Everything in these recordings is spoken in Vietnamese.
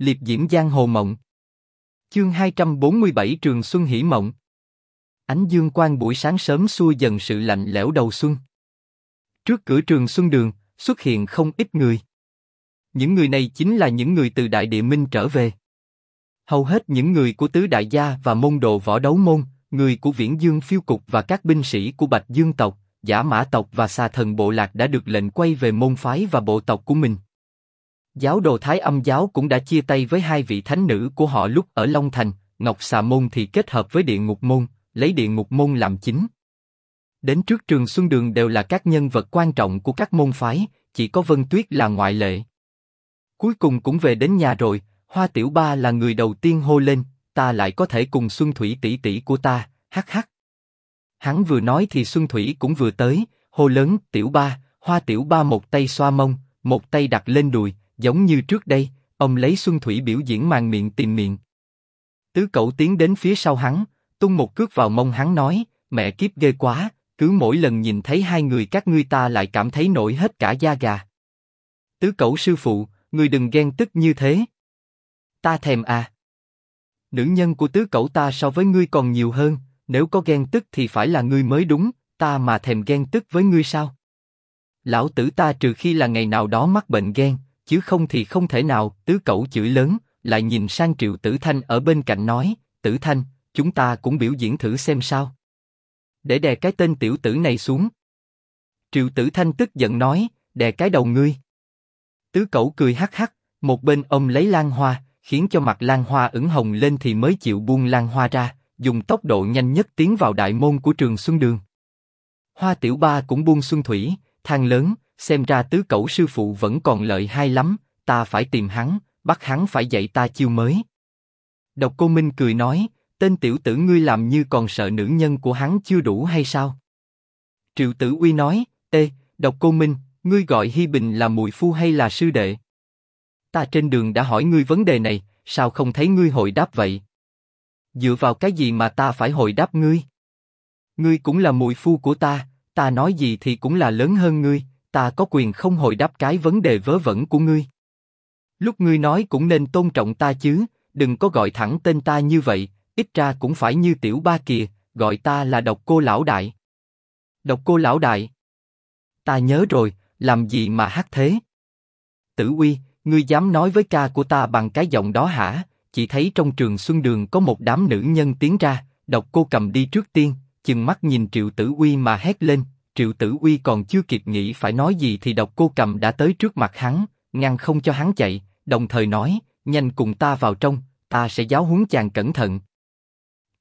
liệp diễm giang hồ mộng. Chương 247 Trường Xuân hỉ mộng. Ánh dương quang buổi sáng sớm xua dần sự lạnh lẽo đầu xuân. Trước cửa trường Xuân Đường, xuất hiện không ít người. Những người này chính là những người từ Đại Địa Minh trở về. Hầu hết những người của tứ đại gia và môn đồ võ đấu môn, người của Viễn Dương phiêu cục và các binh sĩ của Bạch Dương tộc, Giả Mã tộc và Xà Thần bộ lạc đã được lệnh quay về môn phái và bộ tộc của mình. Giáo đồ Thái Âm giáo cũng đã chia tay với hai vị thánh nữ của họ lúc ở Long Thành, Ngọc Xà môn thì kết hợp với Địa Ngục môn, lấy Địa Ngục môn làm chính. Đến trước trường Xuân Đường đều là các nhân vật quan trọng của các môn phái, chỉ có Vân Tuyết là ngoại lệ. Cuối cùng cũng về đến nhà rồi, Hoa Tiểu Ba là người đầu tiên hô lên, ta lại có thể cùng Xuân Thủy tỷ tỷ của ta, hắc hắc. Hắn vừa nói thì Xuân Thủy cũng vừa tới, hô lớn, Tiểu Ba, Hoa Tiểu Ba một tay xoa mông, một tay đặt lên đùi, giống như trước đây, ông lấy Xuân Thủy biểu diễn màn miệng tìm miệng. Tứ cậu tiến đến phía sau hắn, tung một cước vào mông hắn nói, mẹ kiếp ghê quá, cứ mỗi lần nhìn thấy hai người các ngươi ta lại cảm thấy nổi hết cả da gà. Tứ cậu sư phụ, người đừng ghen tức như thế. Ta thèm à. Nữ nhân của tứ cậu ta so với ngươi còn nhiều hơn, nếu có ghen tức thì phải là ngươi mới đúng, ta mà thèm ghen tức với ngươi sao? Lão tử ta trừ khi là ngày nào đó mắc bệnh ghen, chứ không thì không thể nào. Tứ cậu chửi lớn, lại nhìn sang Triệu Tử Thanh ở bên cạnh nói, Tử Thanh, chúng ta cũng biểu diễn thử xem sao. Để đè cái tên tiểu tử này xuống. Triệu Tử Thanh tức giận nói, đè cái đầu ngươi. Tứ cậu cười hắc hắc, một bên ông lấy lan hoa, khiến cho mặt lan hoa ửng hồng lên thì mới chịu buông lan hoa ra, dùng tốc độ nhanh nhất tiến vào đại môn của trường Xuân Đường. Hoa Tiểu Ba cũng buông xuân thủy, than lớn, xem ra tứ cẩu sư phụ vẫn còn lợi hay lắm, ta phải tìm hắn, bắt hắn phải dạy ta chiêu mới. Độc Cô Minh cười nói, tên tiểu tử ngươi làm như còn sợ nữ nhân của hắn chưa đủ hay sao? Triệu Tử Uy nói, ê, Độc Cô Minh, ngươi gọi Hi Bình là mùi phu hay là sư đệ? Ta trên đường đã hỏi ngươi vấn đề này, sao không thấy ngươi hồi đáp vậy? Dựa vào cái gì mà ta phải hồi đáp ngươi? Ngươi cũng là mùi phu của ta, ta nói gì thì cũng là lớn hơn ngươi, ta có quyền không hồi đáp cái vấn đề vớ vẩn của ngươi. Lúc ngươi nói cũng nên tôn trọng ta chứ, đừng có gọi thẳng tên ta như vậy, ít ra cũng phải như tiểu ba kìa, gọi ta là độc cô lão đại. Độc cô lão đại. Ta nhớ rồi, làm gì mà hát thế? Tử uy, ngươi dám nói với ca của ta bằng cái giọng đó hả? Chỉ thấy trong trường xuân đường có một đám nữ nhân tiến ra, độc cô cầm đi trước tiên, chừng mắt nhìn triệu tử uy mà hét lên. Triệu Tử Uy còn chưa kịp nghĩ phải nói gì thì độc cô cầm đã tới trước mặt hắn, ngăn không cho hắn chạy, đồng thời nói, nhanh cùng ta vào trong, ta sẽ giáo huấn chàng cẩn thận.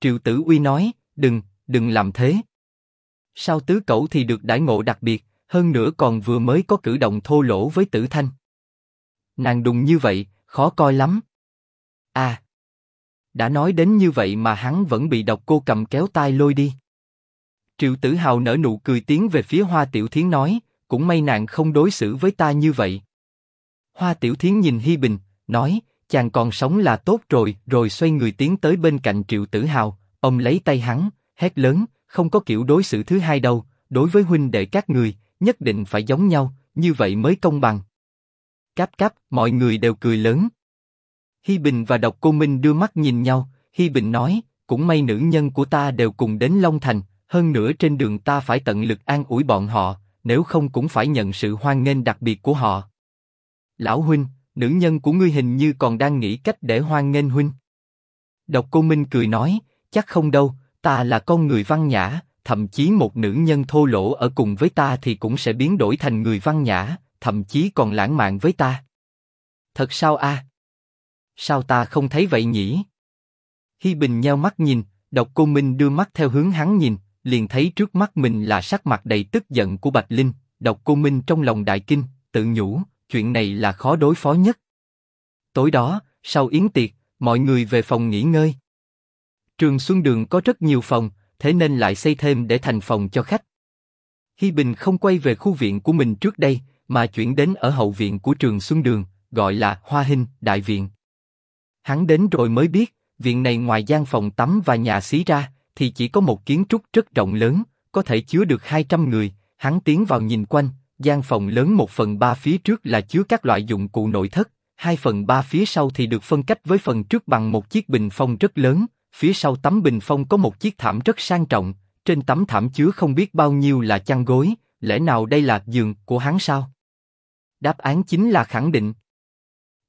Triệu Tử Uy nói, đừng, đừng làm thế. Sao tứ cẩu thì được đãi ngộ đặc biệt, hơn nữa còn vừa mới có cử động thô lỗ với Tử Thanh. Nàng đùng như vậy, khó coi lắm. À, đã nói đến như vậy mà hắn vẫn bị độc cô cầm kéo tay lôi đi. Triệu Tử Hào nở nụ cười tiến về phía Hoa Tiểu Thiến nói, cũng may nàng không đối xử với ta như vậy. Hoa Tiểu Thiến nhìn Hi Bình, nói, chàng còn sống là tốt rồi, rồi xoay người tiến tới bên cạnh Triệu Tử Hào, ông lấy tay hắn, hét lớn, không có kiểu đối xử thứ hai đâu, đối với huynh đệ các người, nhất định phải giống nhau, như vậy mới công bằng. Cáp cáp, mọi người đều cười lớn. Hi Bình và Độc Cô Minh đưa mắt nhìn nhau, Hi Bình nói, cũng may nữ nhân của ta đều cùng đến Long Thành, hơn nữa trên đường ta phải tận lực an ủi bọn họ, nếu không cũng phải nhận sự hoan nghênh đặc biệt của họ. Lão huynh, nữ nhân của ngươi hình như còn đang nghĩ cách để hoan nghênh huynh. Độc Cô Minh cười nói, chắc không đâu, ta là con người văn nhã, thậm chí một nữ nhân thô lỗ ở cùng với ta thì cũng sẽ biến đổi thành người văn nhã, thậm chí còn lãng mạn với ta. Thật sao a? Sao ta không thấy vậy nhỉ? Hi Bình nheo mắt nhìn, Độc Cô Minh đưa mắt theo hướng hắn nhìn, liền thấy trước mắt mình là sắc mặt đầy tức giận của Bạch Linh. Độc Cô Minh trong lòng đại kinh, tự nhủ, chuyện này là khó đối phó nhất. Tối đó, sau yến tiệc, mọi người về phòng nghỉ ngơi. Trường Xuân Đường có rất nhiều phòng, thế nên lại xây thêm để thành phòng cho khách. Hi Bình không quay về khu viện của mình trước đây, mà chuyển đến ở hậu viện của Trường Xuân Đường, gọi là Hoa Hinh Đại Viện. Hắn đến rồi mới biết, viện này ngoài gian phòng tắm và nhà xí ra, thì chỉ có một kiến trúc rất rộng lớn, có thể chứa được 200 người. Hắn tiến vào nhìn quanh, gian phòng lớn một phần ba phía trước là chứa các loại dụng cụ nội thất, hai phần ba phía sau thì được phân cách với phần trước bằng một chiếc bình phong rất lớn, phía sau tấm bình phong có một chiếc thảm rất sang trọng, trên tấm thảm chứa không biết bao nhiêu là chăn gối, lẽ nào đây là giường của hắn sao? Đáp án chính là khẳng định.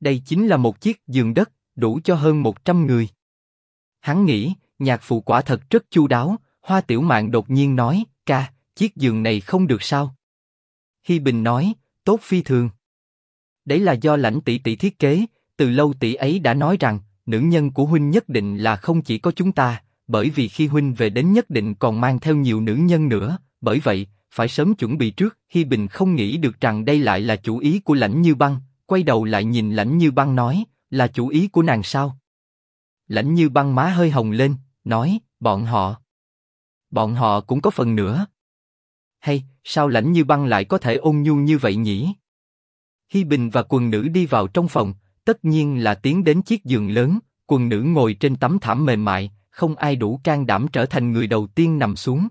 Đây chính là một chiếc giường đất, đủ cho hơn 100 người. Hắn nghĩ, nhạc phụ quả thật rất chu đáo, Hoa Tiểu Mạn đột nhiên nói, ca, chiếc giường này không được sao? Hi Bình nói, tốt phi thường. Đấy là do lãnh tỷ tỷ thiết kế, từ lâu tỷ ấy đã nói rằng, nữ nhân của huynh nhất định là không chỉ có chúng ta, bởi vì khi huynh về đến nhất định còn mang theo nhiều nữ nhân nữa, bởi vậy, phải sớm chuẩn bị trước. Hi Bình không nghĩ được rằng đây lại là chủ ý của lãnh như băng, quay đầu lại nhìn lãnh như băng nói, là chủ ý của nàng sao? Lãnh như băng má hơi hồng lên, nói, bọn họ. Bọn họ cũng có phần nữa. Hay, sao lãnh như băng lại có thể ôn nhu như vậy nhỉ? Hi Bình và quần nữ đi vào trong phòng, tất nhiên là tiến đến chiếc giường lớn, quần nữ ngồi trên tấm thảm mềm mại, không ai đủ can đảm trở thành người đầu tiên nằm xuống.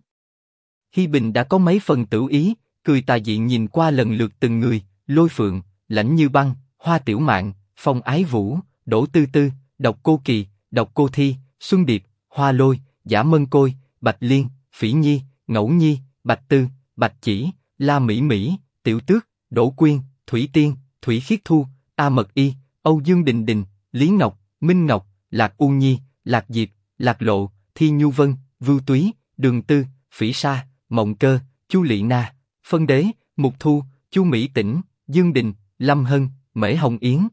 Hi Bình đã có mấy phần tử ý, cười tà dị nhìn qua lần lượt từng người, lôi phượng, lãnh như băng, hoa tiểu mạn, phong ái vũ, đỗ tư tư, độc cô kỳ, độc cô thi, xuân điệp, hoa lôi, giả mân côi, bạch liên, phỉ nhi, ngẫu nhi, bạch tư, bạch chỉ, la mỹ mỹ, tiểu tước, đỗ quyên, thủy tiên, thủy khiết thu, a mật y, âu dương đình đình, lý ngọc, minh ngọc, lạc u nhi, lạc diệp, lạc lộ, thi nhu vân, vưu túy, đường tư, phỉ sa, mộng cơ, chu lị na, phân đế, mục thu, chu mỹ tĩnh, dương đình, lâm hân, mễ hồng yến,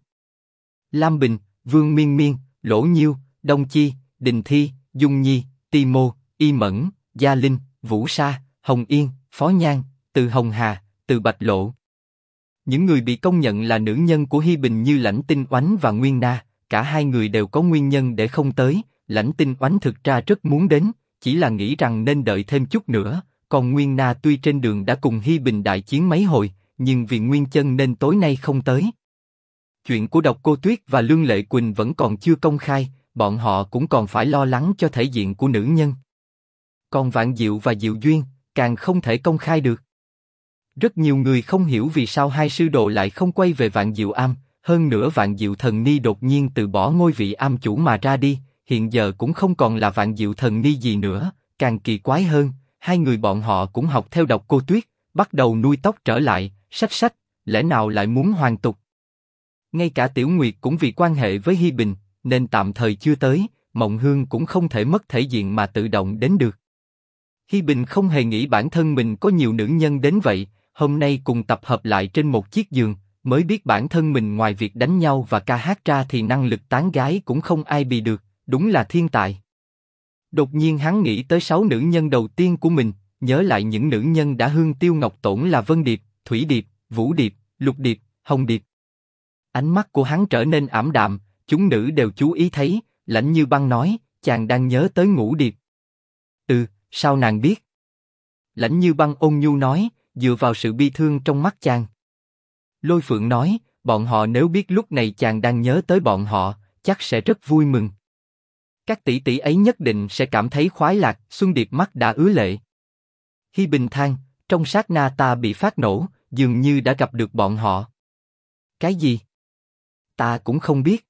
lam bình, vương miên miên, lỗ nhiêu, đông chi, đình thi, dung nhi, ti mô, y mẫn, gia linh, vũ sa, hồng yên, phó nhan, từ hồng hà, từ bạch lộ. Những người bị công nhận là nữ nhân của Hi Bình như Lãnh Tinh Oánh và Nguyên Na, cả hai người đều có nguyên nhân để không tới. Lãnh Tinh Oánh thực ra rất muốn đến, chỉ là nghĩ rằng nên đợi thêm chút nữa. Còn Nguyên Na tuy trên đường đã cùng Hi Bình đại chiến mấy hồi, nhưng vì nguyên chân nên tối nay không tới. Chuyện của Độc Cô Tuyết và Lương Lệ Quỳnh vẫn còn chưa công khai, bọn họ cũng còn phải lo lắng cho thể diện của nữ nhân. Còn Vạn Diệu và Diệu Duyên càng không thể công khai được. Rất nhiều người không hiểu vì sao hai sư đồ lại không quay về Vạn Diệu Am, hơn nữa Vạn Diệu Thần Ni đột nhiên từ bỏ ngôi vị am chủ mà ra đi, hiện giờ cũng không còn là Vạn Diệu Thần Ni gì nữa, càng kỳ quái hơn, hai người bọn họ cũng học theo độc cô Tuyết, bắt đầu nuôi tóc trở lại, sách sách, lẽ nào lại muốn hoàn tục? Ngay cả Tiểu Nguyệt cũng vì quan hệ với Hi Bình, nên tạm thời chưa tới, Mộng Hương cũng không thể mất thể diện mà tự động đến được. Hi Bình không hề nghĩ bản thân mình có nhiều nữ nhân đến vậy, hôm nay cùng tập hợp lại trên một chiếc giường, mới biết bản thân mình ngoài việc đánh nhau và ca hát ra thì năng lực tán gái cũng không ai bị được, đúng là thiên tài. Đột nhiên hắn nghĩ tới sáu nữ nhân đầu tiên của mình, nhớ lại những nữ nhân đã hương tiêu ngọc tổn là Vân Điệp, Thủy Điệp, Vũ Điệp, Lục Điệp, Hồng Điệp. Ánh mắt của hắn trở nên ảm đạm, chúng nữ đều chú ý thấy, lãnh như băng nói, chàng đang nhớ tới ngũ điệp. Ừ, sao nàng biết? Lãnh như băng ôn nhu nói, dựa vào sự bi thương trong mắt chàng. Lôi Phượng nói, bọn họ nếu biết lúc này chàng đang nhớ tới bọn họ, chắc sẽ rất vui mừng. Các tỷ tỷ ấy nhất định sẽ cảm thấy khoái lạc, Xuân Điệp mắt đã ứa lệ. Hi Bình than, trong sát na ta bị phát nổ, dường như đã gặp được bọn họ. Cái gì? Ta cũng không biết.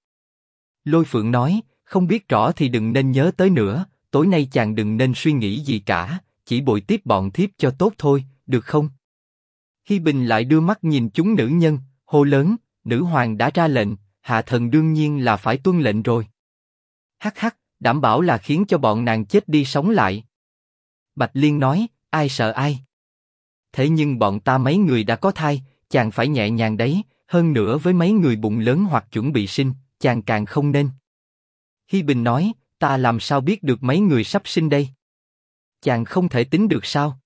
Lôi Phượng nói, không biết rõ thì đừng nên nhớ tới nữa, tối nay chàng đừng nên suy nghĩ gì cả, chỉ bồi tiếp bọn thiếp cho tốt thôi, được không? Hi Bình lại đưa mắt nhìn chúng nữ nhân, hô lớn, nữ hoàng đã ra lệnh, hạ thần đương nhiên là phải tuân lệnh rồi. Hắc hắc, đảm bảo là khiến cho bọn nàng chết đi sống lại. Bạch Liên nói, ai sợ ai? Thế nhưng bọn ta mấy người đã có thai, chàng phải nhẹ nhàng đấy, hơn nữa với mấy người bụng lớn hoặc chuẩn bị sinh, chàng càng không nên. Hi Bình nói, ta làm sao biết được mấy người sắp sinh đây? Chàng không thể tính được sao?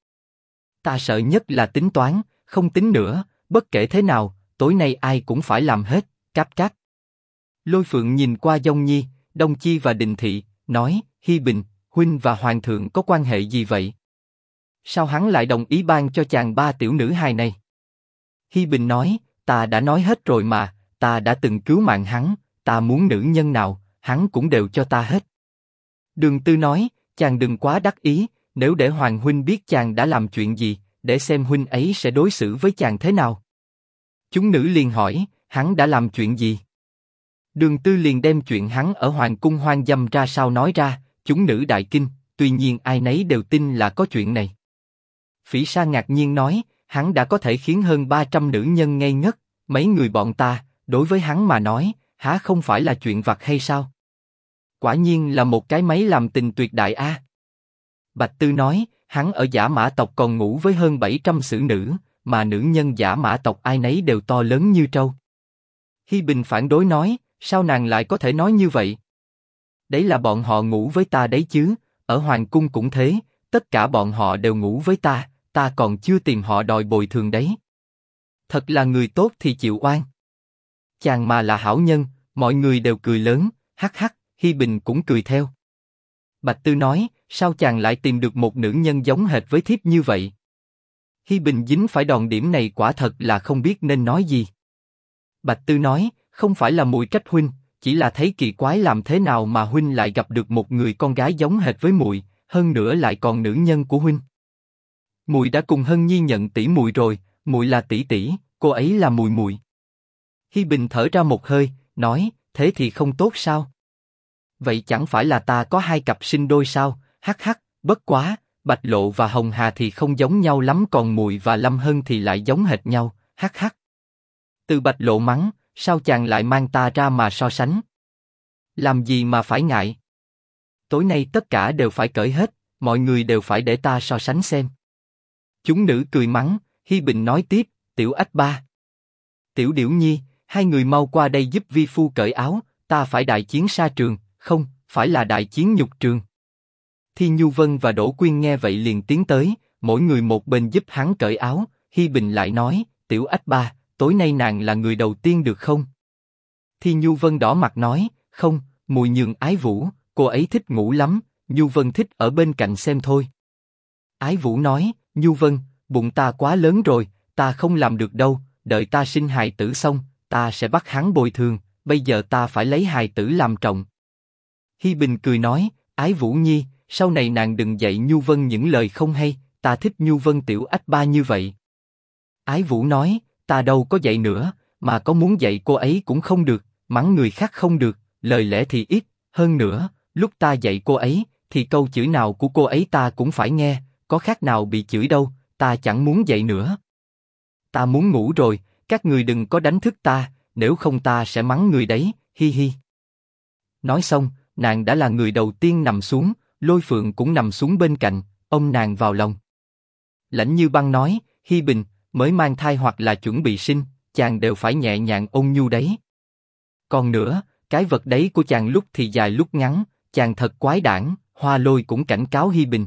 Ta sợ nhất là tính toán, không tính nữa, bất kể thế nào, tối nay ai cũng phải làm hết, cáp cáp. Lôi Phượng nhìn qua Dông Nhi, Đông Chi và Đình Thị, nói, Hi Bình, huynh và hoàng thượng có quan hệ gì vậy? Sao hắn lại đồng ý ban cho chàng ba tiểu nữ hài này? Hi Bình nói, ta đã nói hết rồi mà, ta đã từng cứu mạng hắn, ta muốn nữ nhân nào, hắn cũng đều cho ta hết. Đường Tư nói, chàng đừng quá đắc ý, nếu để Hoàng huynh biết chàng đã làm chuyện gì, để xem huynh ấy sẽ đối xử với chàng thế nào. Chúng nữ liền hỏi, hắn đã làm chuyện gì? Đường Tư liền đem chuyện hắn ở hoàng cung hoang dâm ra sao nói ra, chúng nữ đại kinh, tuy nhiên ai nấy đều tin là có chuyện này. Phỉ Sa ngạc nhiên nói, hắn đã có thể khiến hơn 300 nữ nhân ngây ngất, mấy người bọn ta, đối với hắn mà nói, há không phải là chuyện vặt hay sao? Quả nhiên là một cái máy làm tình tuyệt đại a. Bạch Tư nói, hắn ở giả mã tộc còn ngủ với hơn 700 xử nữ, mà nữ nhân giả mã tộc ai nấy đều to lớn như trâu. Hi Bình phản đối nói, sao nàng lại có thể nói như vậy? Đấy là bọn họ ngủ với ta đấy chứ, ở hoàng cung cũng thế, tất cả bọn họ đều ngủ với ta, ta còn chưa tìm họ đòi bồi thường đấy. Thật là người tốt thì chịu oan. Chàng mà là hảo nhân, mọi người đều cười lớn, hắc hắc, Hi Bình cũng cười theo. Bạch Tư nói, sao chàng lại tìm được một nữ nhân giống hệt với thiếp như vậy? Hi Bình dính phải đòn điểm này quả thật là không biết nên nói gì. Bạch Tư nói, không phải là mùi trách huynh, chỉ là thấy kỳ quái làm thế nào mà huynh lại gặp được một người con gái giống hệt với mùi, hơn nữa lại còn nữ nhân của huynh. Mùi đã cùng Hân Nhi nhận tỷ mùi rồi, mùi là tỷ tỷ, cô ấy là mùi mùi. Hi Bình thở ra một hơi, nói, thế thì không tốt sao? Vậy chẳng phải là ta có hai cặp sinh đôi sao? Hắc hắc, bất quá, Bạch Lộ và Hồng Hà thì không giống nhau lắm, còn Mùi và Lâm Hân thì lại giống hệt nhau. Hắc hắc. Từ Bạch Lộ mắng, sao chàng lại mang ta ra mà so sánh? Làm gì mà phải ngại? Tối nay tất cả đều phải cởi hết, mọi người đều phải để ta so sánh xem. Chúng nữ cười mắng, Hi Bình nói tiếp, Tiểu Ách Ba. Tiểu Điểu Nhi, hai người mau qua đây giúp vi phu cởi áo, ta phải đại chiến sa trường, không, phải là đại chiến nhục trường. Thi Nhu Vân và Đỗ Quyên nghe vậy liền tiến tới, mỗi người một bên giúp hắn cởi áo. Hi Bình lại nói, Tiểu Ách Ba, tối nay nàng là người đầu tiên được không? Thi Nhu Vân đỏ mặt nói, không, mùi nhường ái vũ, cô ấy thích ngủ lắm, Nhu Vân thích ở bên cạnh xem thôi. Ái Vũ nói, Nhu Vân, bụng ta quá lớn rồi, ta không làm được đâu, đợi ta sinh hài tử xong, ta sẽ bắt hắn bồi thường, bây giờ ta phải lấy hài tử làm trọng. Hi Bình cười nói, Ái Vũ Nhi, sau này nàng đừng dạy Nhu Vân những lời không hay, ta thích Nhu Vân tiểu ách ba như vậy. Ái Vũ nói, ta đâu có dạy nữa, mà có muốn dạy cô ấy cũng không được, mắng người khác không được, lời lẽ thì ít, hơn nữa, lúc ta dạy cô ấy, thì câu chữ nào của cô ấy ta cũng phải nghe, có khác nào bị chửi đâu, ta chẳng muốn dạy nữa. Ta muốn ngủ rồi, các người đừng có đánh thức ta, nếu không ta sẽ mắng người đấy, hi hi. Nói xong, nàng đã là người đầu tiên nằm xuống, lôi phượng cũng nằm xuống bên cạnh, ôm nàng vào lòng. Lãnh như băng nói, Hi Bình, mới mang thai hoặc là chuẩn bị sinh, chàng đều phải nhẹ nhàng ôn nhu đấy. Còn nữa, cái vật đấy của chàng lúc thì dài lúc ngắn, chàng thật quái đản, hoa lôi cũng cảnh cáo Hi Bình.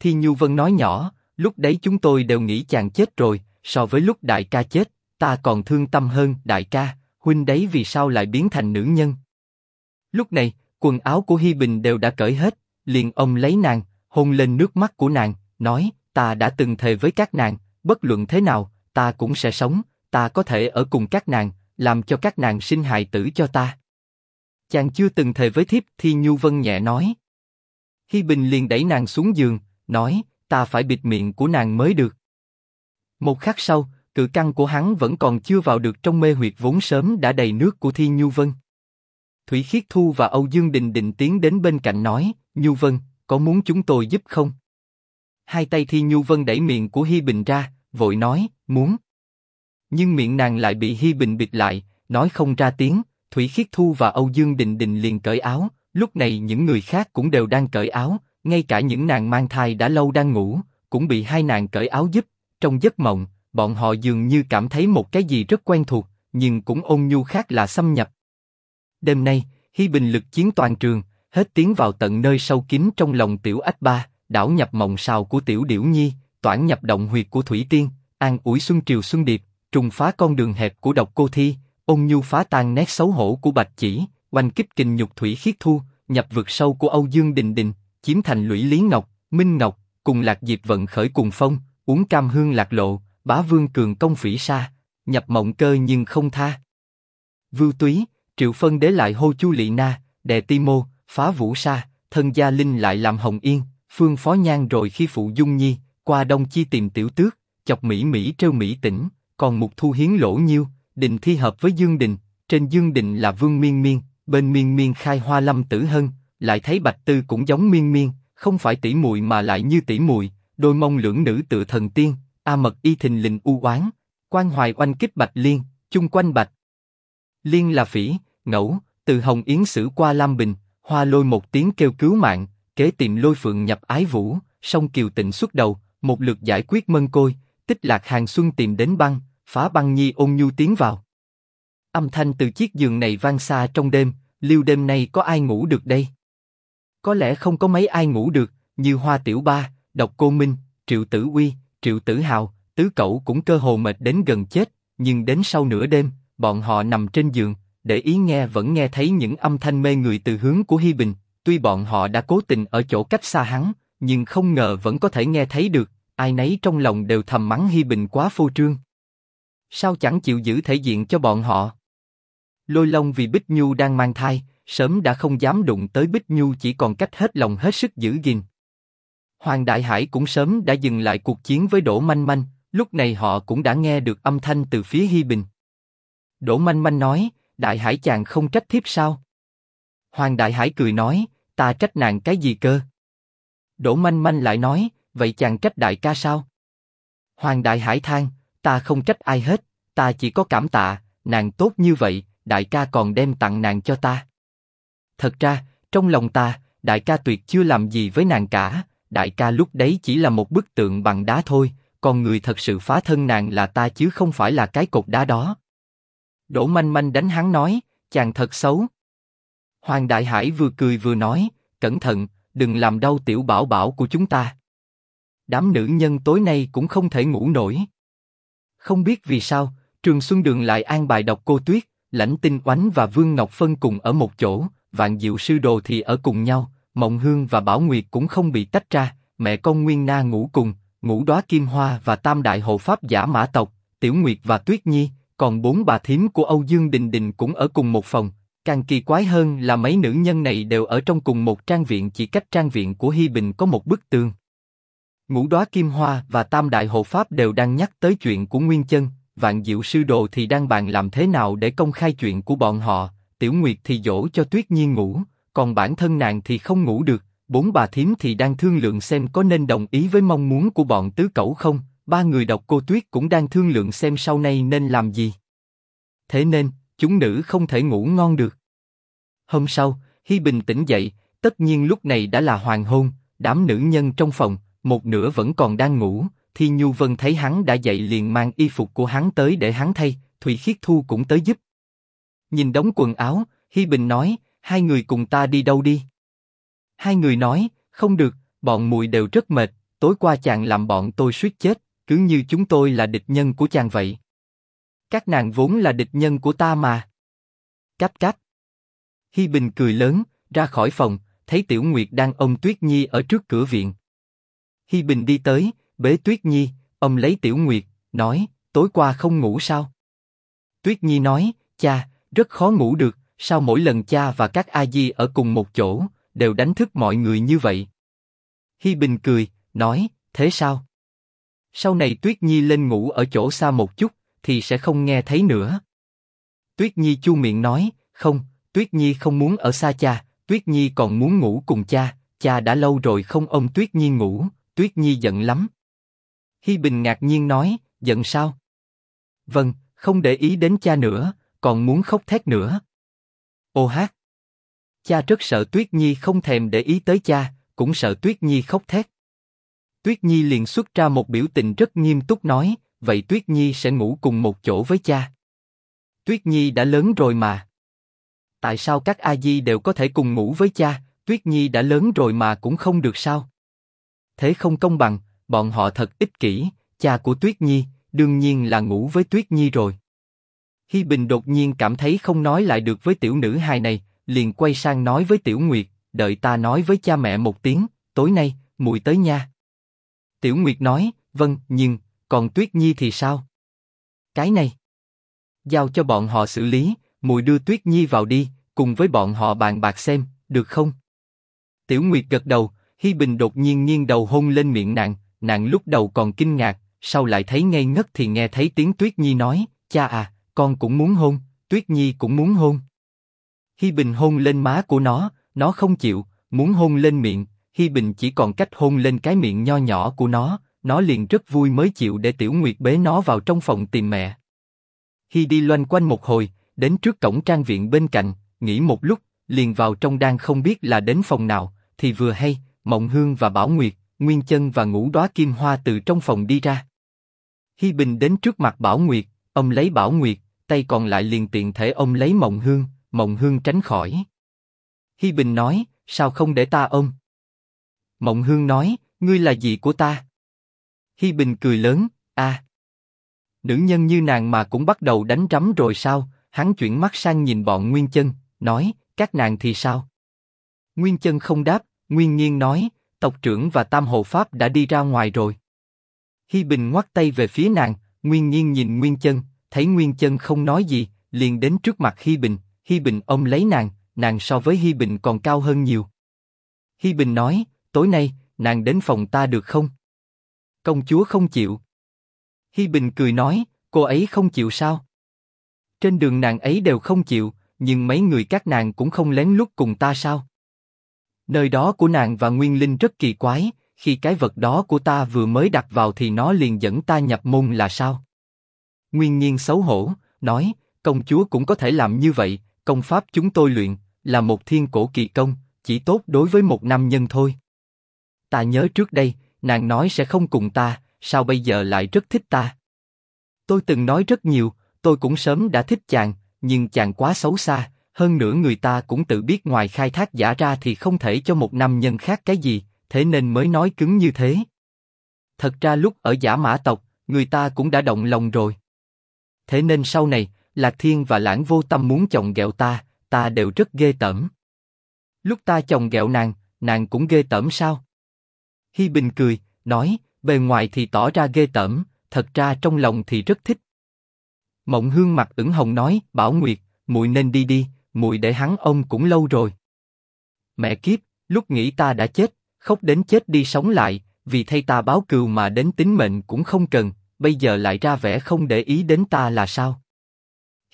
Thi Nhu Vân nói nhỏ, lúc đấy chúng tôi đều nghĩ chàng chết rồi, so với lúc đại ca chết, ta còn thương tâm hơn đại ca, huynh đấy vì sao lại biến thành nữ nhân? Lúc này, quần áo của Hi Bình đều đã cởi hết, liền ông lấy nàng, hôn lên nước mắt của nàng, nói, ta đã từng thề với các nàng, bất luận thế nào, ta cũng sẽ sống, ta có thể ở cùng các nàng, làm cho các nàng sinh hài tử cho ta. Chàng chưa từng thề với thiếp, thì Nhu Vân nhẹ nói. Hi Bình liền đẩy nàng xuống giường, nói, ta phải bịt miệng của nàng mới được. Một khắc sau, cự căn của hắn vẫn còn chưa vào được trong mê huyệt vốn sớm đã đầy nước của thiên Nhu Vân. Thủy Khiết Thu và Âu Dương Đình Đình tiến đến bên cạnh nói, Nhu Vân, có muốn chúng tôi giúp không? Hai tay thiên Nhu Vân đẩy miệng của Hi Bình ra, vội nói, muốn. Nhưng miệng nàng lại bị Hi Bình bịt lại, nói không ra tiếng. Thủy Khiết Thu và Âu Dương Đình Đình liền cởi áo. Lúc này những người khác cũng đều đang cởi áo, ngay cả những nàng mang thai đã lâu đang ngủ, cũng bị hai nàng cởi áo giúp. Trong giấc mộng, bọn họ dường như cảm thấy một cái gì rất quen thuộc, nhưng cũng ôn nhu khác là xâm nhập. Đêm nay, Hi Bình lực chiến toàn trường, hết tiến vào tận nơi sâu kín trong lòng Tiểu Ách Ba, đảo nhập mộng sào của Tiểu Điểu Nhi, toản nhập động huyệt của Thủy Tiên, an ủi Xuân Triều Xuân Điệp, trùng phá con đường hẹp của Độc Cô Thi, ôn nhu phá tan nét xấu hổ của Bạch Chỉ, oanh kích kình nhục Thủy Khiết Thu, nhập vực sâu của Âu Dương Đình Đình, chiếm thành Lũy Lý Ngọc, Minh Ngọc, cùng Lạc Diệp vận khởi cùng phong, uống cam hương lạc lộ, bá vương cường công phỉ sa, nhập mộng cơ nhưng không tha. Vưu Túy, Triệu Phân Đế lại hô Chu Lị Na, đè Ti Mô, phá Vũ Sa, thân gia Linh lại làm Hồng Yên, Phương Phó Nhan rồi khi phụ Dung Nhi, qua Đông Chi tìm Tiểu Tước, chọc Mỹ Mỹ trêu Mỹ tỉnh, còn Mục Thu Hiến lỗ nhiêu, Đình thi hợp với Dương Đình, trên dương đình là Vương Miên Miên, bên Miên Miên khai hoa lâm tử hân, lại thấy Bạch Tư cũng giống Miên Miên, không phải tỷ muội mà lại như tỷ muội, đôi mông lưỡng nữ tựa thần tiên, a mật y thình lình u oán, quan hoài oanh kích Bạch Liên, chung quanh Bạch Liên là phỉ, ngẫu, từ Hồng Yến sử qua Lam Bình, hoa lôi một tiếng kêu cứu mạng, kế tìm lôi phượng nhập ái vũ, song kiều tịnh xuất đầu, một lượt giải quyết mân côi, tích lạc hàng xuân tìm đến băng, phá băng nhi ôn nhu tiến vào. Âm thanh từ chiếc giường này vang xa trong đêm, liêu đêm nay có ai ngủ được đây? Có lẽ không có mấy ai ngủ được, như Hoa Tiểu Ba, Độc Cô Minh, Triệu Tử Uy, Triệu Tử Hào, tứ cậu cũng cơ hồ mệt đến gần chết, nhưng đến sau nửa đêm, bọn họ nằm trên giường, để ý nghe vẫn nghe thấy những âm thanh mê người từ hướng của Hi Bình. Tuy bọn họ đã cố tình ở chỗ cách xa hắn, nhưng không ngờ vẫn có thể nghe thấy được. Ai nấy trong lòng đều thầm mắng Hi Bình quá phô trương. Sao chẳng chịu giữ thể diện cho bọn họ? Lôi Long vì Bích Nhu đang mang thai, sớm đã không dám đụng tới Bích Nhu chỉ còn cách hết lòng hết sức giữ gìn. Hoàng Đại Hải cũng sớm đã dừng lại cuộc chiến với Đỗ Manh Manh, lúc này họ cũng đã nghe được âm thanh từ phía Hi Bình. Đỗ Manh Manh nói, Đại Hải chàng không trách thiếp sao? Hoàng Đại Hải cười nói, ta trách nàng cái gì cơ? Đỗ Manh Manh lại nói, vậy chàng trách đại ca sao? Hoàng Đại Hải than, ta không trách ai hết, ta chỉ có cảm tạ, nàng tốt như vậy, đại ca còn đem tặng nàng cho ta. Thật ra, trong lòng ta, đại ca tuyệt chưa làm gì với nàng cả, đại ca lúc đấy chỉ là một bức tượng bằng đá thôi, còn người thật sự phá thân nàng là ta chứ không phải là cái cột đá đó. Đỗ Manh Manh đánh hắn nói, chàng thật xấu. Hoàng Đại Hải vừa cười vừa nói, cẩn thận, đừng làm đau tiểu bảo bảo của chúng ta. Đám nữ nhân tối nay cũng không thể ngủ nổi. Không biết vì sao, Trường Xuân Đường lại an bài đọc cô Tuyết, Lãnh Tinh Oánh và Vương Ngọc Phân cùng ở một chỗ, Vạn Diệu Sư Đồ thì ở cùng nhau, Mộng Hương và Bảo Nguyệt cũng không bị tách ra, mẹ con Nguyên Na ngủ cùng, ngủ đóa Kim Hoa và Tam Đại Hộ Pháp giả mã tộc, Tiểu Nguyệt và Tuyết Nhi, còn bốn bà thím của Âu Dương Đình Đình cũng ở cùng một phòng. Càng kỳ quái hơn là mấy nữ nhân này đều ở trong cùng một trang viện chỉ cách trang viện của Hi Bình có một bức tường. Ngũ đóa Kim Hoa và Tam Đại Hộ Pháp đều đang nhắc tới chuyện của Nguyên Chân, Vạn Diệu Sư Đồ thì đang bàn làm thế nào để công khai chuyện của bọn họ. Tiểu Nguyệt thì dỗ cho Tuyết Nhi ngủ, còn bản thân nàng thì không ngủ được. Bốn bà thím thì đang thương lượng xem có nên đồng ý với mong muốn của bọn tứ cẩu không. Ba người độc cô Tuyết cũng đang thương lượng xem sau này nên làm gì. Thế nên, chúng nữ không thể ngủ ngon được. Hôm sau, Hi Bình tỉnh dậy, tất nhiên lúc này đã là hoàng hôn, đám nữ nhân trong phòng, một nửa vẫn còn đang ngủ. Thi Nhu Vân thấy hắn đã dậy liền mang y phục của hắn tới để hắn thay, Thủy Khiết Thu cũng tới giúp. Nhìn đống quần áo, Hi Bình nói, hai người cùng ta đi đâu đi? Hai người nói, không được, bọn mùi đều rất mệt, tối qua chàng làm bọn tôi suýt chết, cứ như chúng tôi là địch nhân của chàng vậy. Các nàng vốn là địch nhân của ta mà. Cáp cáp. Hi Bình cười lớn, ra khỏi phòng, thấy Tiểu Nguyệt đang ôm Tuyết Nhi ở trước cửa viện. Hi Bình đi tới, bế Tuyết Nhi, ôm lấy Tiểu Nguyệt, nói, tối qua không ngủ sao? Tuyết Nhi nói, cha, rất khó ngủ được, sao mỗi lần cha và các a di ở cùng một chỗ, đều đánh thức mọi người như vậy? Hi Bình cười, nói, thế sao? Sau này Tuyết Nhi lên ngủ ở chỗ xa một chút, thì sẽ không nghe thấy nữa. Tuyết Nhi chu miệng nói, không, Tuyết Nhi không muốn ở xa cha, Tuyết Nhi còn muốn ngủ cùng cha, cha đã lâu rồi không ôm Tuyết Nhi ngủ, Tuyết Nhi giận lắm. Hi Bình ngạc nhiên nói, giận sao? Vâng, không để ý đến cha nữa, còn muốn khóc thét nữa. Ô hát! Cha rất sợ Tuyết Nhi không thèm để ý tới cha, cũng sợ Tuyết Nhi khóc thét. Tuyết Nhi liền xuất ra một biểu tình rất nghiêm túc nói, vậy Tuyết Nhi sẽ ngủ cùng một chỗ với cha. Tuyết Nhi đã lớn rồi mà. Tại sao các a di đều có thể cùng ngủ với cha, Tuyết Nhi đã lớn rồi mà cũng không được sao? Thế không công bằng, bọn họ thật ích kỷ, cha của Tuyết Nhi, đương nhiên là ngủ với Tuyết Nhi rồi. Hi Bình đột nhiên cảm thấy không nói lại được với tiểu nữ hài này, liền quay sang nói với Tiểu Nguyệt, đợi ta nói với cha mẹ một tiếng, tối nay, mùi tới nha. Tiểu Nguyệt nói, vâng, nhưng, còn Tuyết Nhi thì sao? Cái này, giao cho bọn họ xử lý, mùi đưa Tuyết Nhi vào đi, cùng với bọn họ bàn bạc xem, được không? Tiểu Nguyệt gật đầu, Hi Bình đột nhiên nghiêng đầu hôn lên miệng nàng, nàng lúc đầu còn kinh ngạc, sau lại thấy ngây ngất thì nghe thấy tiếng Tuyết Nhi nói, cha à, con cũng muốn hôn, Tuyết Nhi cũng muốn hôn. Hi Bình hôn lên má của nó, nó không chịu, muốn hôn lên miệng, Hi Bình chỉ còn cách hôn lên cái miệng nho nhỏ của nó, nó liền rất vui mới chịu để Tiểu Nguyệt bế nó vào trong phòng tìm mẹ. Hi đi loanh quanh một hồi, đến trước cổng trang viện bên cạnh, nghỉ một lúc, liền vào trong đang không biết là đến phòng nào, thì vừa hay, Mộng Hương và Bảo Nguyệt, Nguyên Chân và Ngũ Đóa Kim Hoa từ trong phòng đi ra. Hi Bình đến trước mặt Bảo Nguyệt, ông lấy Bảo Nguyệt, tay còn lại liền tiện thể ông lấy Mộng Hương, Mộng Hương tránh khỏi. Hi Bình nói, sao không để ta ôm? Mộng Hương nói, ngươi là gì của ta? Hi Bình cười lớn, a, nữ nhân như nàng mà cũng bắt đầu đánh rắm rồi sao? Hắn chuyển mắt sang nhìn bọn Nguyên Chân, nói, các nàng thì sao? Nguyên Chân không đáp, Nguyên Nhiên nói, tộc trưởng và Tam Hộ Pháp đã đi ra ngoài rồi. Hi Bình ngoắt tay về phía nàng, Nguyên Nhiên nhìn Nguyên Chân, thấy Nguyên Chân không nói gì, liền đến trước mặt Hi Bình, Hi Bình ôm lấy nàng, nàng so với Hi Bình còn cao hơn nhiều. Hi Bình nói, tối nay, nàng đến phòng ta được không? Công chúa không chịu. Hi Bình cười nói, cô ấy không chịu sao? Trên đường nàng ấy đều không chịu, nhưng mấy người các nàng cũng không lén lút cùng ta sao? Nơi đó của nàng và Nguyên Linh rất kỳ quái, khi cái vật đó của ta vừa mới đặt vào thì nó liền dẫn ta nhập môn là sao? Nguyên Nhiên xấu hổ, nói, công chúa cũng có thể làm như vậy, công pháp chúng tôi luyện là một thiên cổ kỳ công, chỉ tốt đối với một nam nhân thôi. Ta nhớ trước đây, nàng nói sẽ không cùng ta, sao bây giờ lại rất thích ta? Tôi từng nói rất nhiều, tôi cũng sớm đã thích chàng, nhưng chàng quá xấu xa, hơn nữa người ta cũng tự biết ngoài khai thác giả ra thì không thể cho một nam nhân khác cái gì, thế nên mới nói cứng như thế. Thật ra lúc ở giả mã tộc, người ta cũng đã động lòng rồi. Thế nên sau này, Lạc Thiên và Lãng Vô Tâm muốn chồng ghẹo ta, ta đều rất ghê tởm. Lúc ta chồng ghẹo nàng, nàng cũng ghê tởm sao? Hi Bình cười, nói, bề ngoài thì tỏ ra ghê tởm, thật ra trong lòng thì rất thích. Mộng Hương mặt ửng hồng nói, Bảo Nguyệt, muội nên đi đi, muội để hắn ông cũng lâu rồi. Mẹ kiếp, lúc nghĩ ta đã chết, khóc đến chết đi sống lại, vì thay ta báo cừu mà đến tính mệnh cũng không cần, bây giờ lại ra vẻ không để ý đến ta là sao?